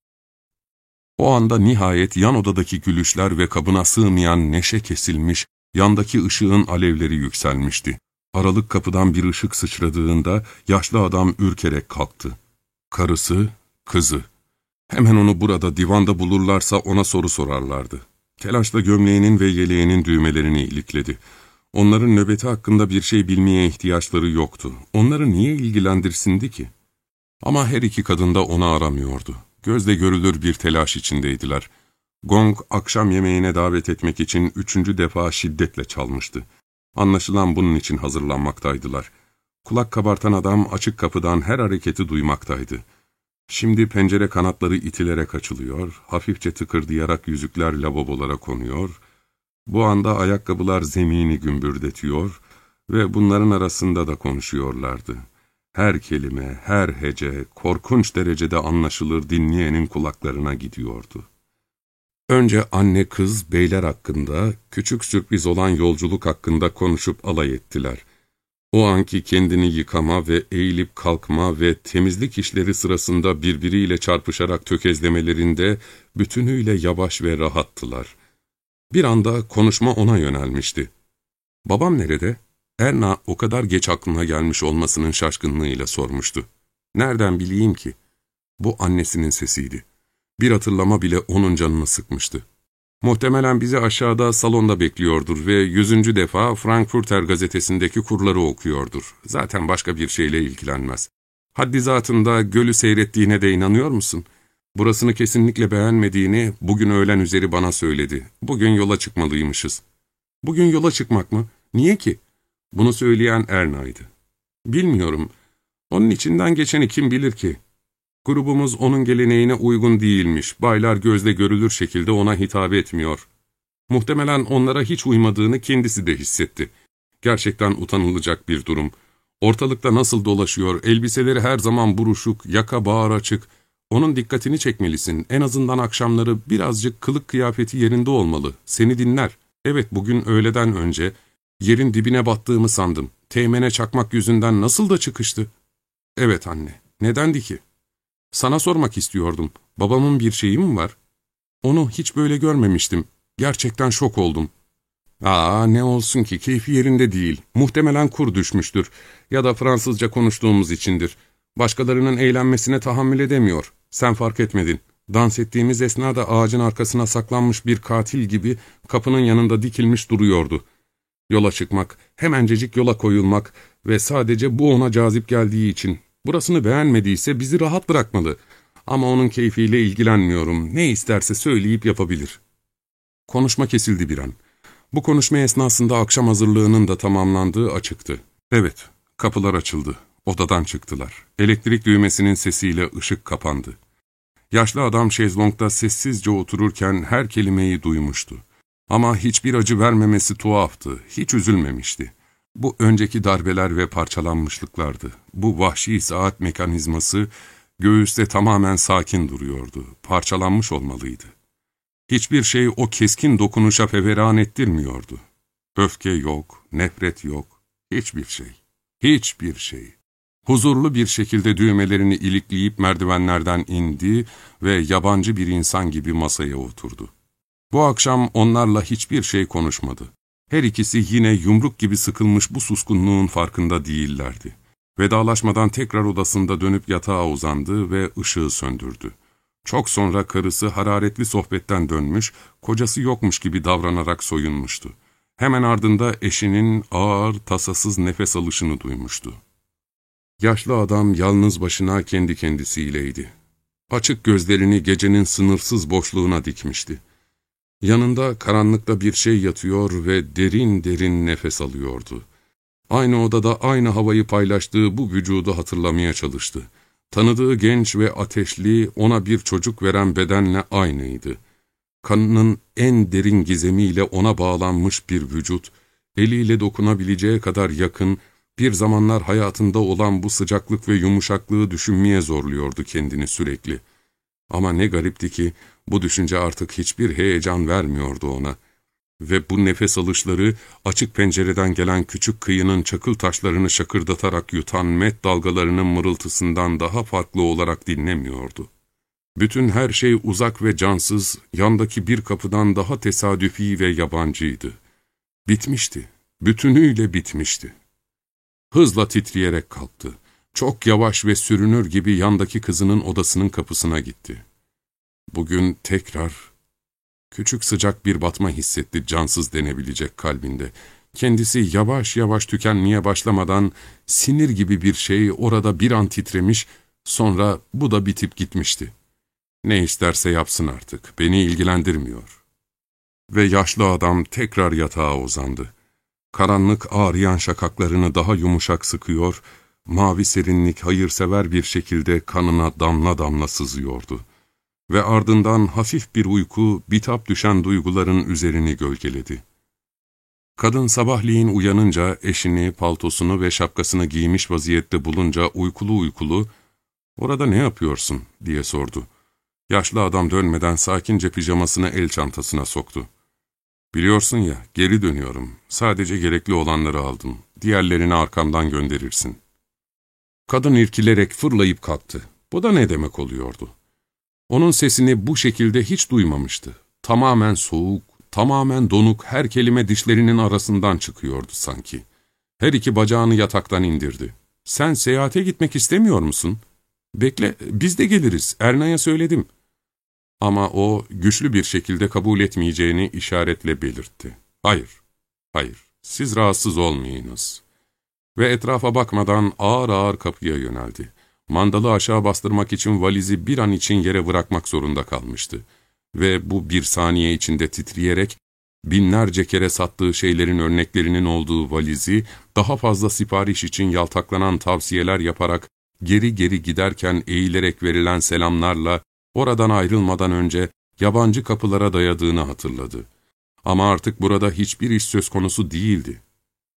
O anda nihayet yan odadaki gülüşler ve kabına sığmayan neşe kesilmiş, yandaki ışığın alevleri yükselmişti. Aralık kapıdan bir ışık sıçradığında yaşlı adam ürkerek kalktı. Karısı, kızı. Hemen onu burada divanda bulurlarsa ona soru sorarlardı. Telaşla gömleğinin ve yeleğinin düğmelerini ilikledi. Onların nöbeti hakkında bir şey bilmeye ihtiyaçları yoktu. Onları niye ilgilendirsindi ki? Ama her iki kadın da onu aramıyordu. Gözle görülür bir telaş içindeydiler. Gong akşam yemeğine davet etmek için üçüncü defa şiddetle çalmıştı. Anlaşılan bunun için hazırlanmaktaydılar. Kulak kabartan adam açık kapıdan her hareketi duymaktaydı. Şimdi pencere kanatları itilerek açılıyor, hafifçe tıkırdayarak yüzükler lavabolara konuyor, bu anda ayakkabılar zemini gümbürdetiyor ve bunların arasında da konuşuyorlardı. Her kelime, her hece korkunç derecede anlaşılır dinleyenin kulaklarına gidiyordu. Önce anne kız beyler hakkında, küçük sürpriz olan yolculuk hakkında konuşup alay ettiler. O anki kendini yıkama ve eğilip kalkma ve temizlik işleri sırasında birbiriyle çarpışarak tökezlemelerinde bütünüyle yavaş ve rahattılar. Bir anda konuşma ona yönelmişti. ''Babam nerede?'' Erna o kadar geç aklına gelmiş olmasının şaşkınlığıyla sormuştu. ''Nereden bileyim ki?'' Bu annesinin sesiydi. Bir hatırlama bile onun canını sıkmıştı. Muhtemelen bizi aşağıda salonda bekliyordur ve yüzüncü defa Frankfurter gazetesindeki kurları okuyordur. Zaten başka bir şeyle ilgilenmez. Haddi zatında gölü seyrettiğine de inanıyor musun?'' Burasını kesinlikle beğenmediğini bugün öğlen üzeri bana söyledi. Bugün yola çıkmalıymışız. Bugün yola çıkmak mı? Niye ki? Bunu söyleyen Erna'ydı. Bilmiyorum. Onun içinden geçeni kim bilir ki? Grubumuz onun geleneğine uygun değilmiş. Baylar gözle görülür şekilde ona hitap etmiyor. Muhtemelen onlara hiç uymadığını kendisi de hissetti. Gerçekten utanılacak bir durum. Ortalıkta nasıl dolaşıyor, elbiseleri her zaman buruşuk, yaka bağır açık, onun dikkatini çekmelisin. En azından akşamları birazcık kılık kıyafeti yerinde olmalı. Seni dinler. Evet bugün öğleden önce yerin dibine battığımı sandım. Teğmene çakmak yüzünden nasıl da çıkıştı. Evet anne. Nedendi ki? Sana sormak istiyordum. Babamın bir şeyi mi var? Onu hiç böyle görmemiştim. Gerçekten şok oldum. Aa ne olsun ki keyfi yerinde değil. Muhtemelen kur düşmüştür. Ya da Fransızca konuştuğumuz içindir. Başkalarının eğlenmesine tahammül edemiyor. Sen fark etmedin. Dans ettiğimiz esnada ağacın arkasına saklanmış bir katil gibi kapının yanında dikilmiş duruyordu. Yola çıkmak, hemencecik yola koyulmak ve sadece bu ona cazip geldiği için. Burasını beğenmediyse bizi rahat bırakmalı. Ama onun keyfiyle ilgilenmiyorum. Ne isterse söyleyip yapabilir. Konuşma kesildi bir an. Bu konuşma esnasında akşam hazırlığının da tamamlandığı açıktı. Evet, kapılar açıldı. Odadan çıktılar. Elektrik düğmesinin sesiyle ışık kapandı. Yaşlı adam şezlongda sessizce otururken her kelimeyi duymuştu. Ama hiçbir acı vermemesi tuhaftı, hiç üzülmemişti. Bu önceki darbeler ve parçalanmışlıklardı. Bu vahşi saat mekanizması göğüste tamamen sakin duruyordu, parçalanmış olmalıydı. Hiçbir şey o keskin dokunuşa feveran ettirmiyordu. Öfke yok, nefret yok, hiçbir şey. Hiçbir şey. Huzurlu bir şekilde düğmelerini ilikleyip merdivenlerden indi ve yabancı bir insan gibi masaya oturdu. Bu akşam onlarla hiçbir şey konuşmadı. Her ikisi yine yumruk gibi sıkılmış bu suskunluğun farkında değillerdi. Vedalaşmadan tekrar odasında dönüp yatağa uzandı ve ışığı söndürdü. Çok sonra karısı hararetli sohbetten dönmüş, kocası yokmuş gibi davranarak soyunmuştu. Hemen ardında eşinin ağır, tasasız nefes alışını duymuştu. Yaşlı adam yalnız başına kendi kendisiyleydi. Açık gözlerini gecenin sınırsız boşluğuna dikmişti. Yanında karanlıkta bir şey yatıyor ve derin derin nefes alıyordu. Aynı odada aynı havayı paylaştığı bu vücudu hatırlamaya çalıştı. Tanıdığı genç ve ateşli, ona bir çocuk veren bedenle aynıydı. Kanının en derin gizemiyle ona bağlanmış bir vücut, eliyle dokunabileceği kadar yakın, bir zamanlar hayatında olan bu sıcaklık ve yumuşaklığı düşünmeye zorluyordu kendini sürekli. Ama ne garipti ki bu düşünce artık hiçbir heyecan vermiyordu ona. Ve bu nefes alışları açık pencereden gelen küçük kıyının çakıl taşlarını şakırdatarak yutan met dalgalarının mırıltısından daha farklı olarak dinlemiyordu. Bütün her şey uzak ve cansız, yandaki bir kapıdan daha tesadüfi ve yabancıydı. Bitmişti, bütünüyle bitmişti. Hızla titreyerek kalktı. Çok yavaş ve sürünür gibi yandaki kızının odasının kapısına gitti. Bugün tekrar küçük sıcak bir batma hissetti cansız denebilecek kalbinde. Kendisi yavaş yavaş tükenmeye başlamadan sinir gibi bir şey orada bir an titremiş, sonra bu da bitip gitmişti. Ne isterse yapsın artık, beni ilgilendirmiyor. Ve yaşlı adam tekrar yatağa uzandı. Karanlık ağrıyan şakaklarını daha yumuşak sıkıyor, mavi serinlik hayırsever bir şekilde kanına damla damla sızıyordu. Ve ardından hafif bir uyku, bitap düşen duyguların üzerini gölgeledi. Kadın sabahleyin uyanınca eşini, paltosunu ve şapkasını giymiş vaziyette bulunca uykulu uykulu, ''Orada ne yapıyorsun?'' diye sordu. Yaşlı adam dönmeden sakince pijamasını el çantasına soktu. ''Biliyorsun ya, geri dönüyorum. Sadece gerekli olanları aldım. Diğerlerini arkamdan gönderirsin.'' Kadın irkilerek fırlayıp kalktı. Bu da ne demek oluyordu? Onun sesini bu şekilde hiç duymamıştı. Tamamen soğuk, tamamen donuk her kelime dişlerinin arasından çıkıyordu sanki. Her iki bacağını yataktan indirdi. ''Sen seyahate gitmek istemiyor musun?'' ''Bekle, biz de geliriz, Erna'ya söyledim.'' Ama o güçlü bir şekilde kabul etmeyeceğini işaretle belirtti. ''Hayır, hayır, siz rahatsız olmayınız.'' Ve etrafa bakmadan ağır ağır kapıya yöneldi. Mandalı aşağı bastırmak için valizi bir an için yere bırakmak zorunda kalmıştı. Ve bu bir saniye içinde titreyerek, binlerce kere sattığı şeylerin örneklerinin olduğu valizi, daha fazla sipariş için yaltaklanan tavsiyeler yaparak, geri geri giderken eğilerek verilen selamlarla, oradan ayrılmadan önce yabancı kapılara dayadığını hatırladı. Ama artık burada hiçbir iş söz konusu değildi.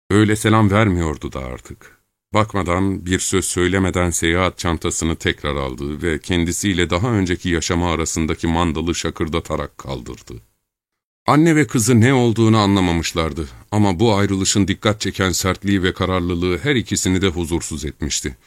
Öyle selam vermiyordu da artık. Bakmadan, bir söz söylemeden seyahat çantasını tekrar aldı ve kendisiyle daha önceki yaşamı arasındaki mandalı şakırdatarak kaldırdı. Anne ve kızı ne olduğunu anlamamışlardı ama bu ayrılışın dikkat çeken sertliği ve kararlılığı her ikisini de huzursuz etmişti.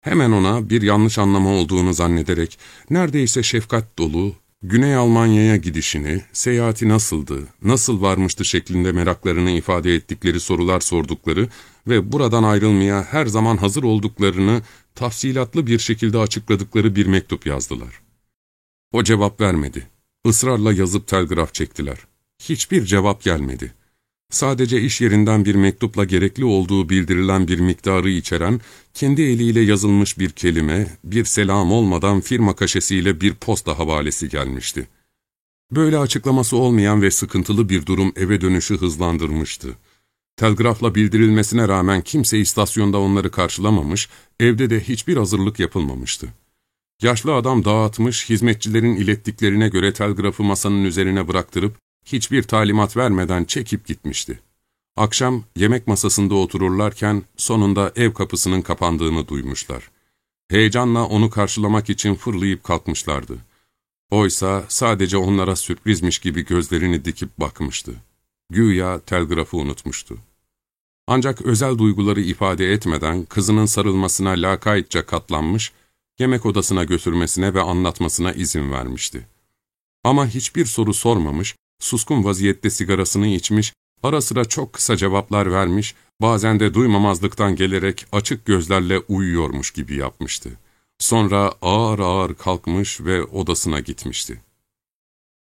Hemen ona bir yanlış anlama olduğunu zannederek neredeyse şefkat dolu, Güney Almanya'ya gidişini, seyahati nasıldı, nasıl varmıştı şeklinde meraklarını ifade ettikleri sorular sordukları ve buradan ayrılmaya her zaman hazır olduklarını tafsilatlı bir şekilde açıkladıkları bir mektup yazdılar. O cevap vermedi. Israrla yazıp telgraf çektiler. Hiçbir cevap gelmedi. Sadece iş yerinden bir mektupla gerekli olduğu bildirilen bir miktarı içeren, kendi eliyle yazılmış bir kelime, bir selam olmadan firma kaşesiyle bir posta havalesi gelmişti. Böyle açıklaması olmayan ve sıkıntılı bir durum eve dönüşü hızlandırmıştı. Telgrafla bildirilmesine rağmen kimse istasyonda onları karşılamamış, evde de hiçbir hazırlık yapılmamıştı. Yaşlı adam dağıtmış, hizmetçilerin ilettiklerine göre telgrafı masanın üzerine bıraktırıp, hiçbir talimat vermeden çekip gitmişti. Akşam yemek masasında otururlarken sonunda ev kapısının kapandığını duymuşlar. Heyecanla onu karşılamak için fırlayıp kalkmışlardı. Oysa sadece onlara sürprizmiş gibi gözlerini dikip bakmıştı. Güya telgrafı unutmuştu. Ancak özel duyguları ifade etmeden kızının sarılmasına lakaytça katlanmış, yemek odasına götürmesine ve anlatmasına izin vermişti. Ama hiçbir soru sormamış, suskun vaziyette sigarasını içmiş, ara sıra çok kısa cevaplar vermiş, bazen de duymamazlıktan gelerek açık gözlerle uyuyormuş gibi yapmıştı. Sonra ağır ağır kalkmış ve odasına gitmişti.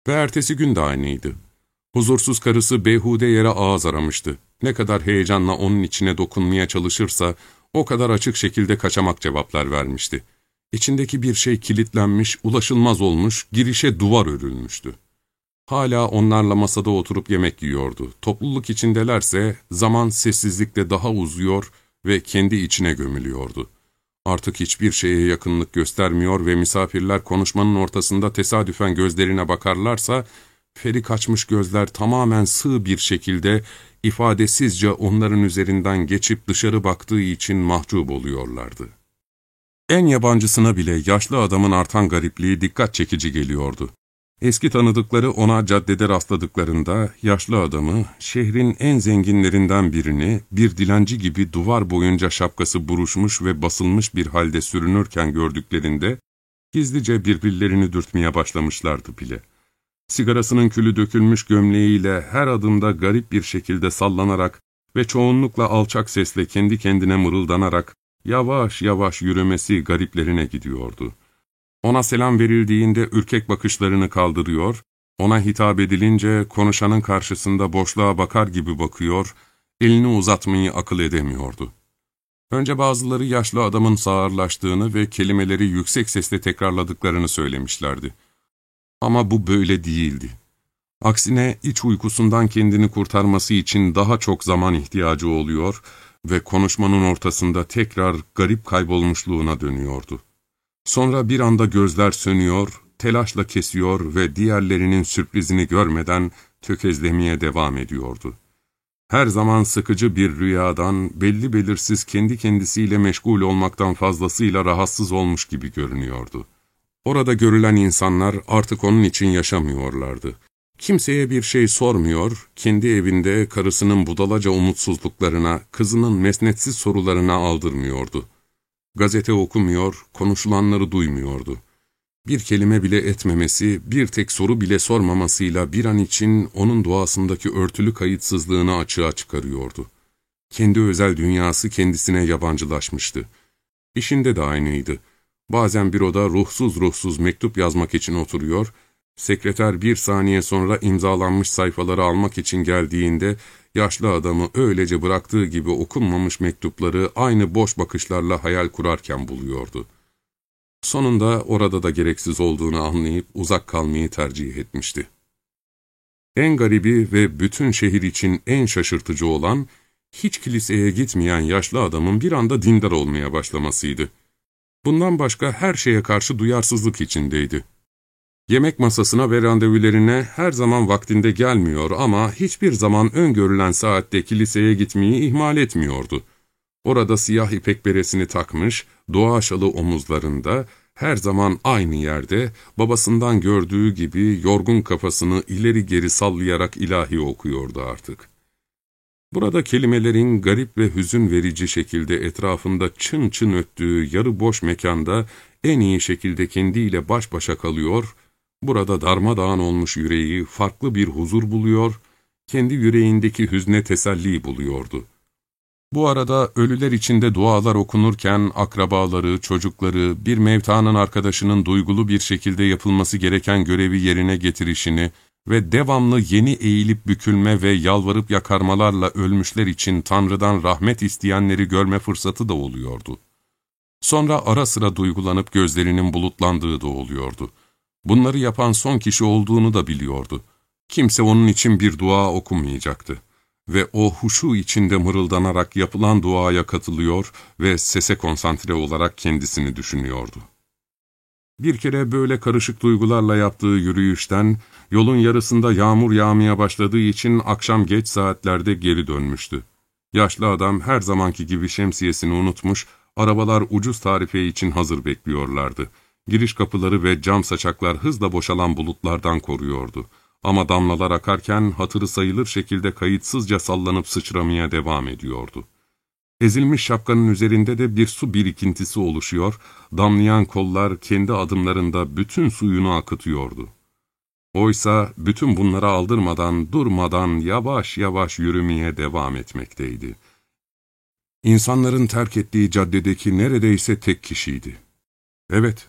Ve ertesi gün de aynıydı. Huzursuz karısı beyhude yere ağız aramıştı. Ne kadar heyecanla onun içine dokunmaya çalışırsa, o kadar açık şekilde kaçamak cevaplar vermişti. İçindeki bir şey kilitlenmiş, ulaşılmaz olmuş, girişe duvar örülmüştü. Hala onlarla masada oturup yemek yiyordu. Topluluk içindelerse zaman sessizlikle daha uzuyor ve kendi içine gömülüyordu. Artık hiçbir şeye yakınlık göstermiyor ve misafirler konuşmanın ortasında tesadüfen gözlerine bakarlarsa, feri kaçmış gözler tamamen sığ bir şekilde, ifadesizce onların üzerinden geçip dışarı baktığı için mahcup oluyorlardı. En yabancısına bile yaşlı adamın artan garipliği dikkat çekici geliyordu. Eski tanıdıkları ona caddede rastladıklarında yaşlı adamı, şehrin en zenginlerinden birini bir dilenci gibi duvar boyunca şapkası buruşmuş ve basılmış bir halde sürünürken gördüklerinde gizlice birbirlerini dürtmeye başlamışlardı bile. Sigarasının külü dökülmüş gömleğiyle her adımda garip bir şekilde sallanarak ve çoğunlukla alçak sesle kendi kendine mırıldanarak yavaş yavaş yürümesi gariplerine gidiyordu.'' Ona selam verildiğinde ürkek bakışlarını kaldırıyor, ona hitap edilince konuşanın karşısında boşluğa bakar gibi bakıyor, elini uzatmayı akıl edemiyordu. Önce bazıları yaşlı adamın sağırlaştığını ve kelimeleri yüksek sesle tekrarladıklarını söylemişlerdi. Ama bu böyle değildi. Aksine iç uykusundan kendini kurtarması için daha çok zaman ihtiyacı oluyor ve konuşmanın ortasında tekrar garip kaybolmuşluğuna dönüyordu. Sonra bir anda gözler sönüyor, telaşla kesiyor ve diğerlerinin sürprizini görmeden tökezlemeye devam ediyordu. Her zaman sıkıcı bir rüyadan, belli belirsiz kendi kendisiyle meşgul olmaktan fazlasıyla rahatsız olmuş gibi görünüyordu. Orada görülen insanlar artık onun için yaşamıyorlardı. Kimseye bir şey sormuyor, kendi evinde karısının budalaca umutsuzluklarına, kızının mesnetsiz sorularına aldırmıyordu. Gazete okumuyor, konuşulanları duymuyordu. Bir kelime bile etmemesi, bir tek soru bile sormamasıyla bir an için onun doğasındaki örtülü kayıtsızlığını açığa çıkarıyordu. Kendi özel dünyası kendisine yabancılaşmıştı. İşinde de aynıydı. Bazen bir oda ruhsuz ruhsuz mektup yazmak için oturuyor, sekreter bir saniye sonra imzalanmış sayfaları almak için geldiğinde Yaşlı adamı öylece bıraktığı gibi okunmamış mektupları aynı boş bakışlarla hayal kurarken buluyordu. Sonunda orada da gereksiz olduğunu anlayıp uzak kalmayı tercih etmişti. En garibi ve bütün şehir için en şaşırtıcı olan, hiç kiliseye gitmeyen yaşlı adamın bir anda dindar olmaya başlamasıydı. Bundan başka her şeye karşı duyarsızlık içindeydi. Yemek masasına ve randevularına her zaman vaktinde gelmiyor ama hiçbir zaman öngörülen saatte kiliseye gitmeyi ihmal etmiyordu. Orada siyah ipek beresini takmış, doğaşalı omuzlarında, her zaman aynı yerde, babasından gördüğü gibi yorgun kafasını ileri geri sallayarak ilahi okuyordu artık. Burada kelimelerin garip ve hüzün verici şekilde etrafında çın çın öttüğü yarı boş mekanda en iyi şekilde kendiyle baş başa kalıyor Burada darmadağın olmuş yüreği farklı bir huzur buluyor, kendi yüreğindeki hüzne teselli buluyordu. Bu arada ölüler içinde dualar okunurken akrabaları, çocukları, bir mevtanın arkadaşının duygulu bir şekilde yapılması gereken görevi yerine getirişini ve devamlı yeni eğilip bükülme ve yalvarıp yakarmalarla ölmüşler için Tanrı'dan rahmet isteyenleri görme fırsatı da oluyordu. Sonra ara sıra duygulanıp gözlerinin bulutlandığı da oluyordu. Bunları yapan son kişi olduğunu da biliyordu. Kimse onun için bir dua okumayacaktı. Ve o huşu içinde mırıldanarak yapılan duaya katılıyor ve sese konsantre olarak kendisini düşünüyordu. Bir kere böyle karışık duygularla yaptığı yürüyüşten, yolun yarısında yağmur yağmaya başladığı için akşam geç saatlerde geri dönmüştü. Yaşlı adam her zamanki gibi şemsiyesini unutmuş, arabalar ucuz tarife için hazır bekliyorlardı. Giriş kapıları ve cam saçaklar hızla boşalan bulutlardan koruyordu. Ama damlalar akarken hatırı sayılır şekilde kayıtsızca sallanıp sıçramaya devam ediyordu. Ezilmiş şapkanın üzerinde de bir su birikintisi oluşuyor, damlayan kollar kendi adımlarında bütün suyunu akıtıyordu. Oysa bütün bunlara aldırmadan, durmadan yavaş yavaş yürümeye devam etmekteydi. İnsanların terk ettiği caddedeki neredeyse tek kişiydi. Evet,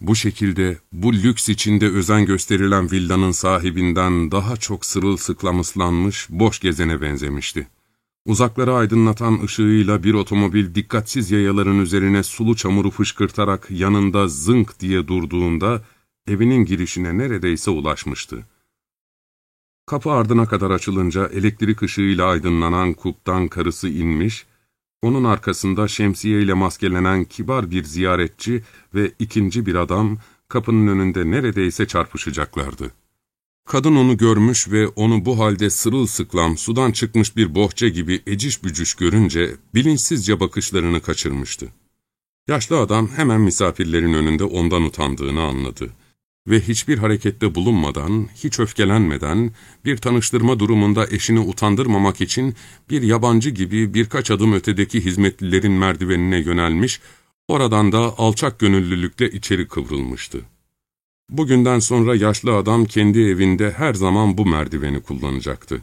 bu şekilde, bu lüks içinde özen gösterilen villanın sahibinden daha çok sırılsıklam ıslanmış, boş gezene benzemişti. Uzakları aydınlatan ışığıyla bir otomobil dikkatsiz yayaların üzerine sulu çamuru fışkırtarak yanında zınk diye durduğunda, evinin girişine neredeyse ulaşmıştı. Kapı ardına kadar açılınca elektrik ışığıyla aydınlanan kuptan karısı inmiş, onun arkasında şemsiyeyle maskelenen kibar bir ziyaretçi ve ikinci bir adam kapının önünde neredeyse çarpışacaklardı. Kadın onu görmüş ve onu bu halde sırılsıklam sudan çıkmış bir bohça gibi eciş bücüş görünce bilinçsizce bakışlarını kaçırmıştı. Yaşlı adam hemen misafirlerin önünde ondan utandığını anladı ve hiçbir harekette bulunmadan, hiç öfkelenmeden, bir tanıştırma durumunda eşini utandırmamak için bir yabancı gibi birkaç adım ötedeki hizmetlilerin merdivenine yönelmiş, oradan da alçak gönüllülükle içeri kıvrılmıştı. Bugünden sonra yaşlı adam kendi evinde her zaman bu merdiveni kullanacaktı.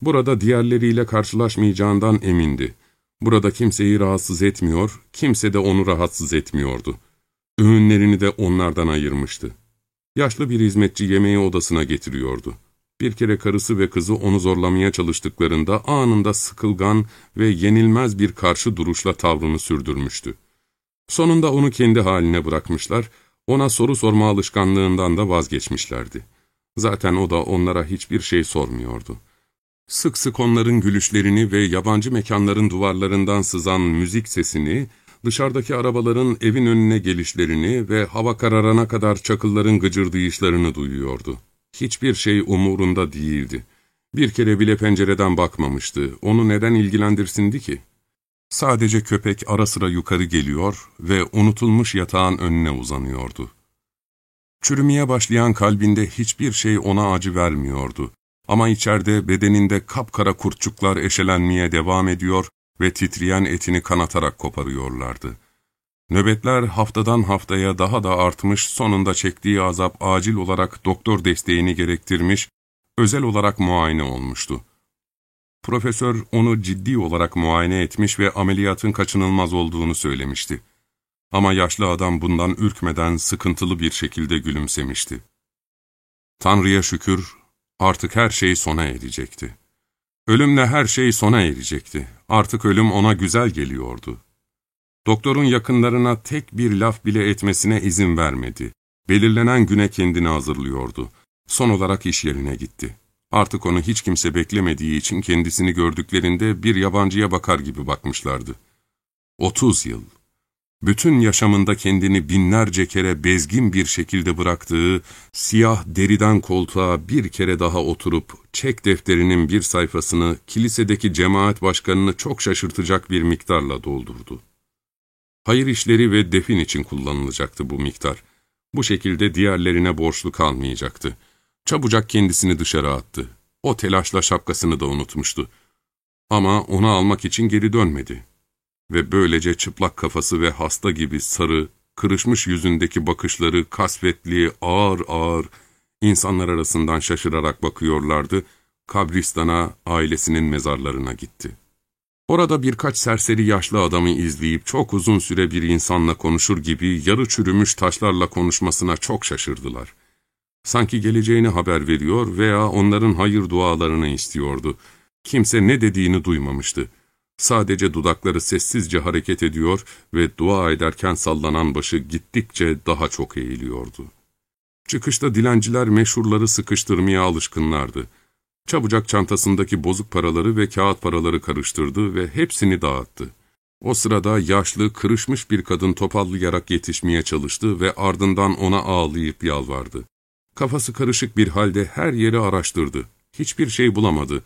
Burada diğerleriyle karşılaşmayacağından emindi. Burada kimseyi rahatsız etmiyor, kimse de onu rahatsız etmiyordu. Öğünlerini de onlardan ayırmıştı. Yaşlı bir hizmetçi yemeği odasına getiriyordu. Bir kere karısı ve kızı onu zorlamaya çalıştıklarında anında sıkılgan ve yenilmez bir karşı duruşla tavrını sürdürmüştü. Sonunda onu kendi haline bırakmışlar, ona soru sorma alışkanlığından da vazgeçmişlerdi. Zaten o da onlara hiçbir şey sormuyordu. Sık sık onların gülüşlerini ve yabancı mekanların duvarlarından sızan müzik sesini, dışarıdaki arabaların evin önüne gelişlerini ve hava kararana kadar çakılların gıcırdayışlarını duyuyordu. Hiçbir şey umurunda değildi. Bir kere bile pencereden bakmamıştı. Onu neden ilgilendirsindi ki? Sadece köpek ara sıra yukarı geliyor ve unutulmuş yatağın önüne uzanıyordu. Çürümeye başlayan kalbinde hiçbir şey ona acı vermiyordu. Ama içeride bedeninde kapkara kurtçuklar eşelenmeye devam ediyor ve titreyen etini kanatarak koparıyorlardı. Nöbetler haftadan haftaya daha da artmış, sonunda çektiği azap acil olarak doktor desteğini gerektirmiş, özel olarak muayene olmuştu. Profesör onu ciddi olarak muayene etmiş ve ameliyatın kaçınılmaz olduğunu söylemişti. Ama yaşlı adam bundan ürkmeden sıkıntılı bir şekilde gülümsemişti. Tanrı'ya şükür artık her şey sona erecekti. Ölümle her şey sona erecekti. Artık ölüm ona güzel geliyordu. Doktorun yakınlarına tek bir laf bile etmesine izin vermedi. Belirlenen güne kendini hazırlıyordu. Son olarak iş yerine gitti. Artık onu hiç kimse beklemediği için kendisini gördüklerinde bir yabancıya bakar gibi bakmışlardı. Otuz yıl. Bütün yaşamında kendini binlerce kere bezgin bir şekilde bıraktığı, siyah deriden koltuğa bir kere daha oturup, çek defterinin bir sayfasını kilisedeki cemaat başkanını çok şaşırtacak bir miktarla doldurdu. Hayır işleri ve defin için kullanılacaktı bu miktar. Bu şekilde diğerlerine borçlu kalmayacaktı. Çabucak kendisini dışarı attı. O telaşla şapkasını da unutmuştu. Ama onu almak için geri dönmedi. Ve böylece çıplak kafası ve hasta gibi sarı, kırışmış yüzündeki bakışları kasvetli, ağır ağır, insanlar arasından şaşırarak bakıyorlardı, kabristana, ailesinin mezarlarına gitti. Orada birkaç serseri yaşlı adamı izleyip çok uzun süre bir insanla konuşur gibi yarı çürümüş taşlarla konuşmasına çok şaşırdılar. Sanki geleceğini haber veriyor veya onların hayır dualarını istiyordu. Kimse ne dediğini duymamıştı. Sadece dudakları sessizce hareket ediyor ve dua ederken sallanan başı gittikçe daha çok eğiliyordu. Çıkışta dilenciler meşhurları sıkıştırmaya alışkınlardı. Çabucak çantasındaki bozuk paraları ve kağıt paraları karıştırdı ve hepsini dağıttı. O sırada yaşlı, kırışmış bir kadın topallayarak yetişmeye çalıştı ve ardından ona ağlayıp yalvardı. Kafası karışık bir halde her yeri araştırdı. Hiçbir şey bulamadı.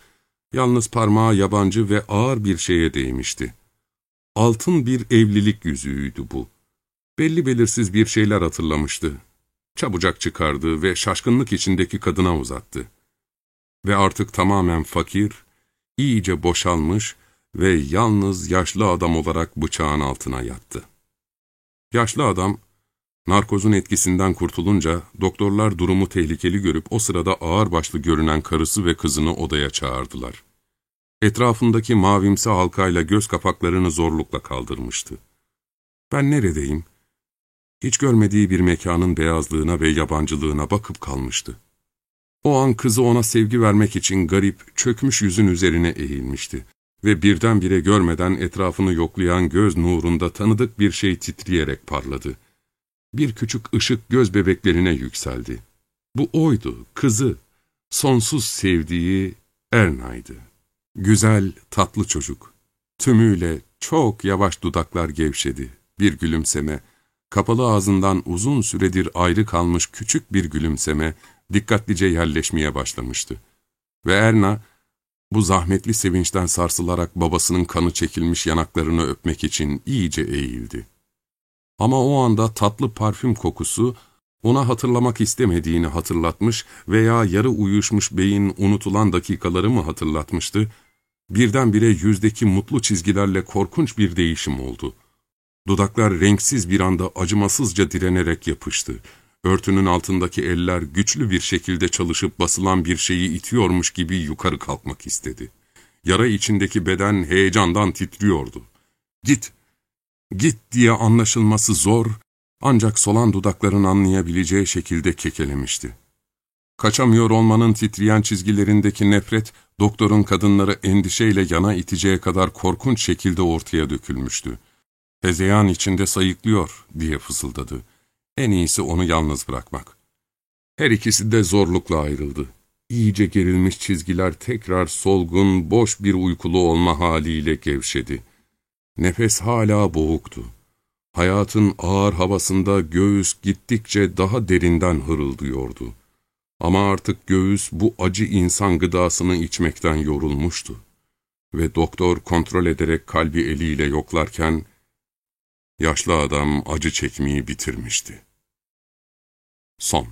Yalnız parmağı yabancı ve ağır bir şeye değmişti. Altın bir evlilik yüzüğüydü bu. Belli belirsiz bir şeyler hatırlamıştı. Çabucak çıkardı ve şaşkınlık içindeki kadına uzattı. Ve artık tamamen fakir, iyice boşalmış ve yalnız yaşlı adam olarak bıçağın altına yattı. Yaşlı adam, narkozun etkisinden kurtulunca doktorlar durumu tehlikeli görüp o sırada ağırbaşlı görünen karısı ve kızını odaya çağırdılar. Etrafındaki mavimsi halkayla göz kapaklarını zorlukla kaldırmıştı. Ben neredeyim? Hiç görmediği bir mekanın beyazlığına ve yabancılığına bakıp kalmıştı. O an kızı ona sevgi vermek için garip, çökmüş yüzün üzerine eğilmişti ve birdenbire görmeden etrafını yoklayan göz nurunda tanıdık bir şey titreyerek parladı. Bir küçük ışık göz bebeklerine yükseldi. Bu oydu, kızı, sonsuz sevdiği Erna'ydı. Güzel, tatlı çocuk. Tümüyle çok yavaş dudaklar gevşedi. Bir gülümseme, kapalı ağzından uzun süredir ayrı kalmış küçük bir gülümseme dikkatlice yerleşmeye başlamıştı. Ve Erna, bu zahmetli sevinçten sarsılarak babasının kanı çekilmiş yanaklarını öpmek için iyice eğildi. Ama o anda tatlı parfüm kokusu, ona hatırlamak istemediğini hatırlatmış veya yarı uyuşmuş beyin unutulan dakikaları mı hatırlatmıştı, birdenbire yüzdeki mutlu çizgilerle korkunç bir değişim oldu. Dudaklar renksiz bir anda acımasızca direnerek yapıştı. Örtünün altındaki eller güçlü bir şekilde çalışıp basılan bir şeyi itiyormuş gibi yukarı kalkmak istedi. Yara içindeki beden heyecandan titriyordu. Git, git diye anlaşılması zor, ancak solan dudakların anlayabileceği şekilde kekelemişti. Kaçamıyor olmanın titreyen çizgilerindeki nefret, doktorun kadınları endişeyle yana iteceği kadar korkunç şekilde ortaya dökülmüştü. Hezeyan içinde sayıklıyor diye fısıldadı. En iyisi onu yalnız bırakmak. Her ikisi de zorlukla ayrıldı. İyice gerilmiş çizgiler tekrar solgun, boş bir uykulu olma haliyle gevşedi. Nefes hala boğuktu. Hayatın ağır havasında göğüs gittikçe daha derinden hırıldıyordu. Ama artık göğüs bu acı insan gıdasını içmekten yorulmuştu. Ve doktor kontrol ederek kalbi eliyle yoklarken, yaşlı adam acı çekmeyi bitirmişti. Son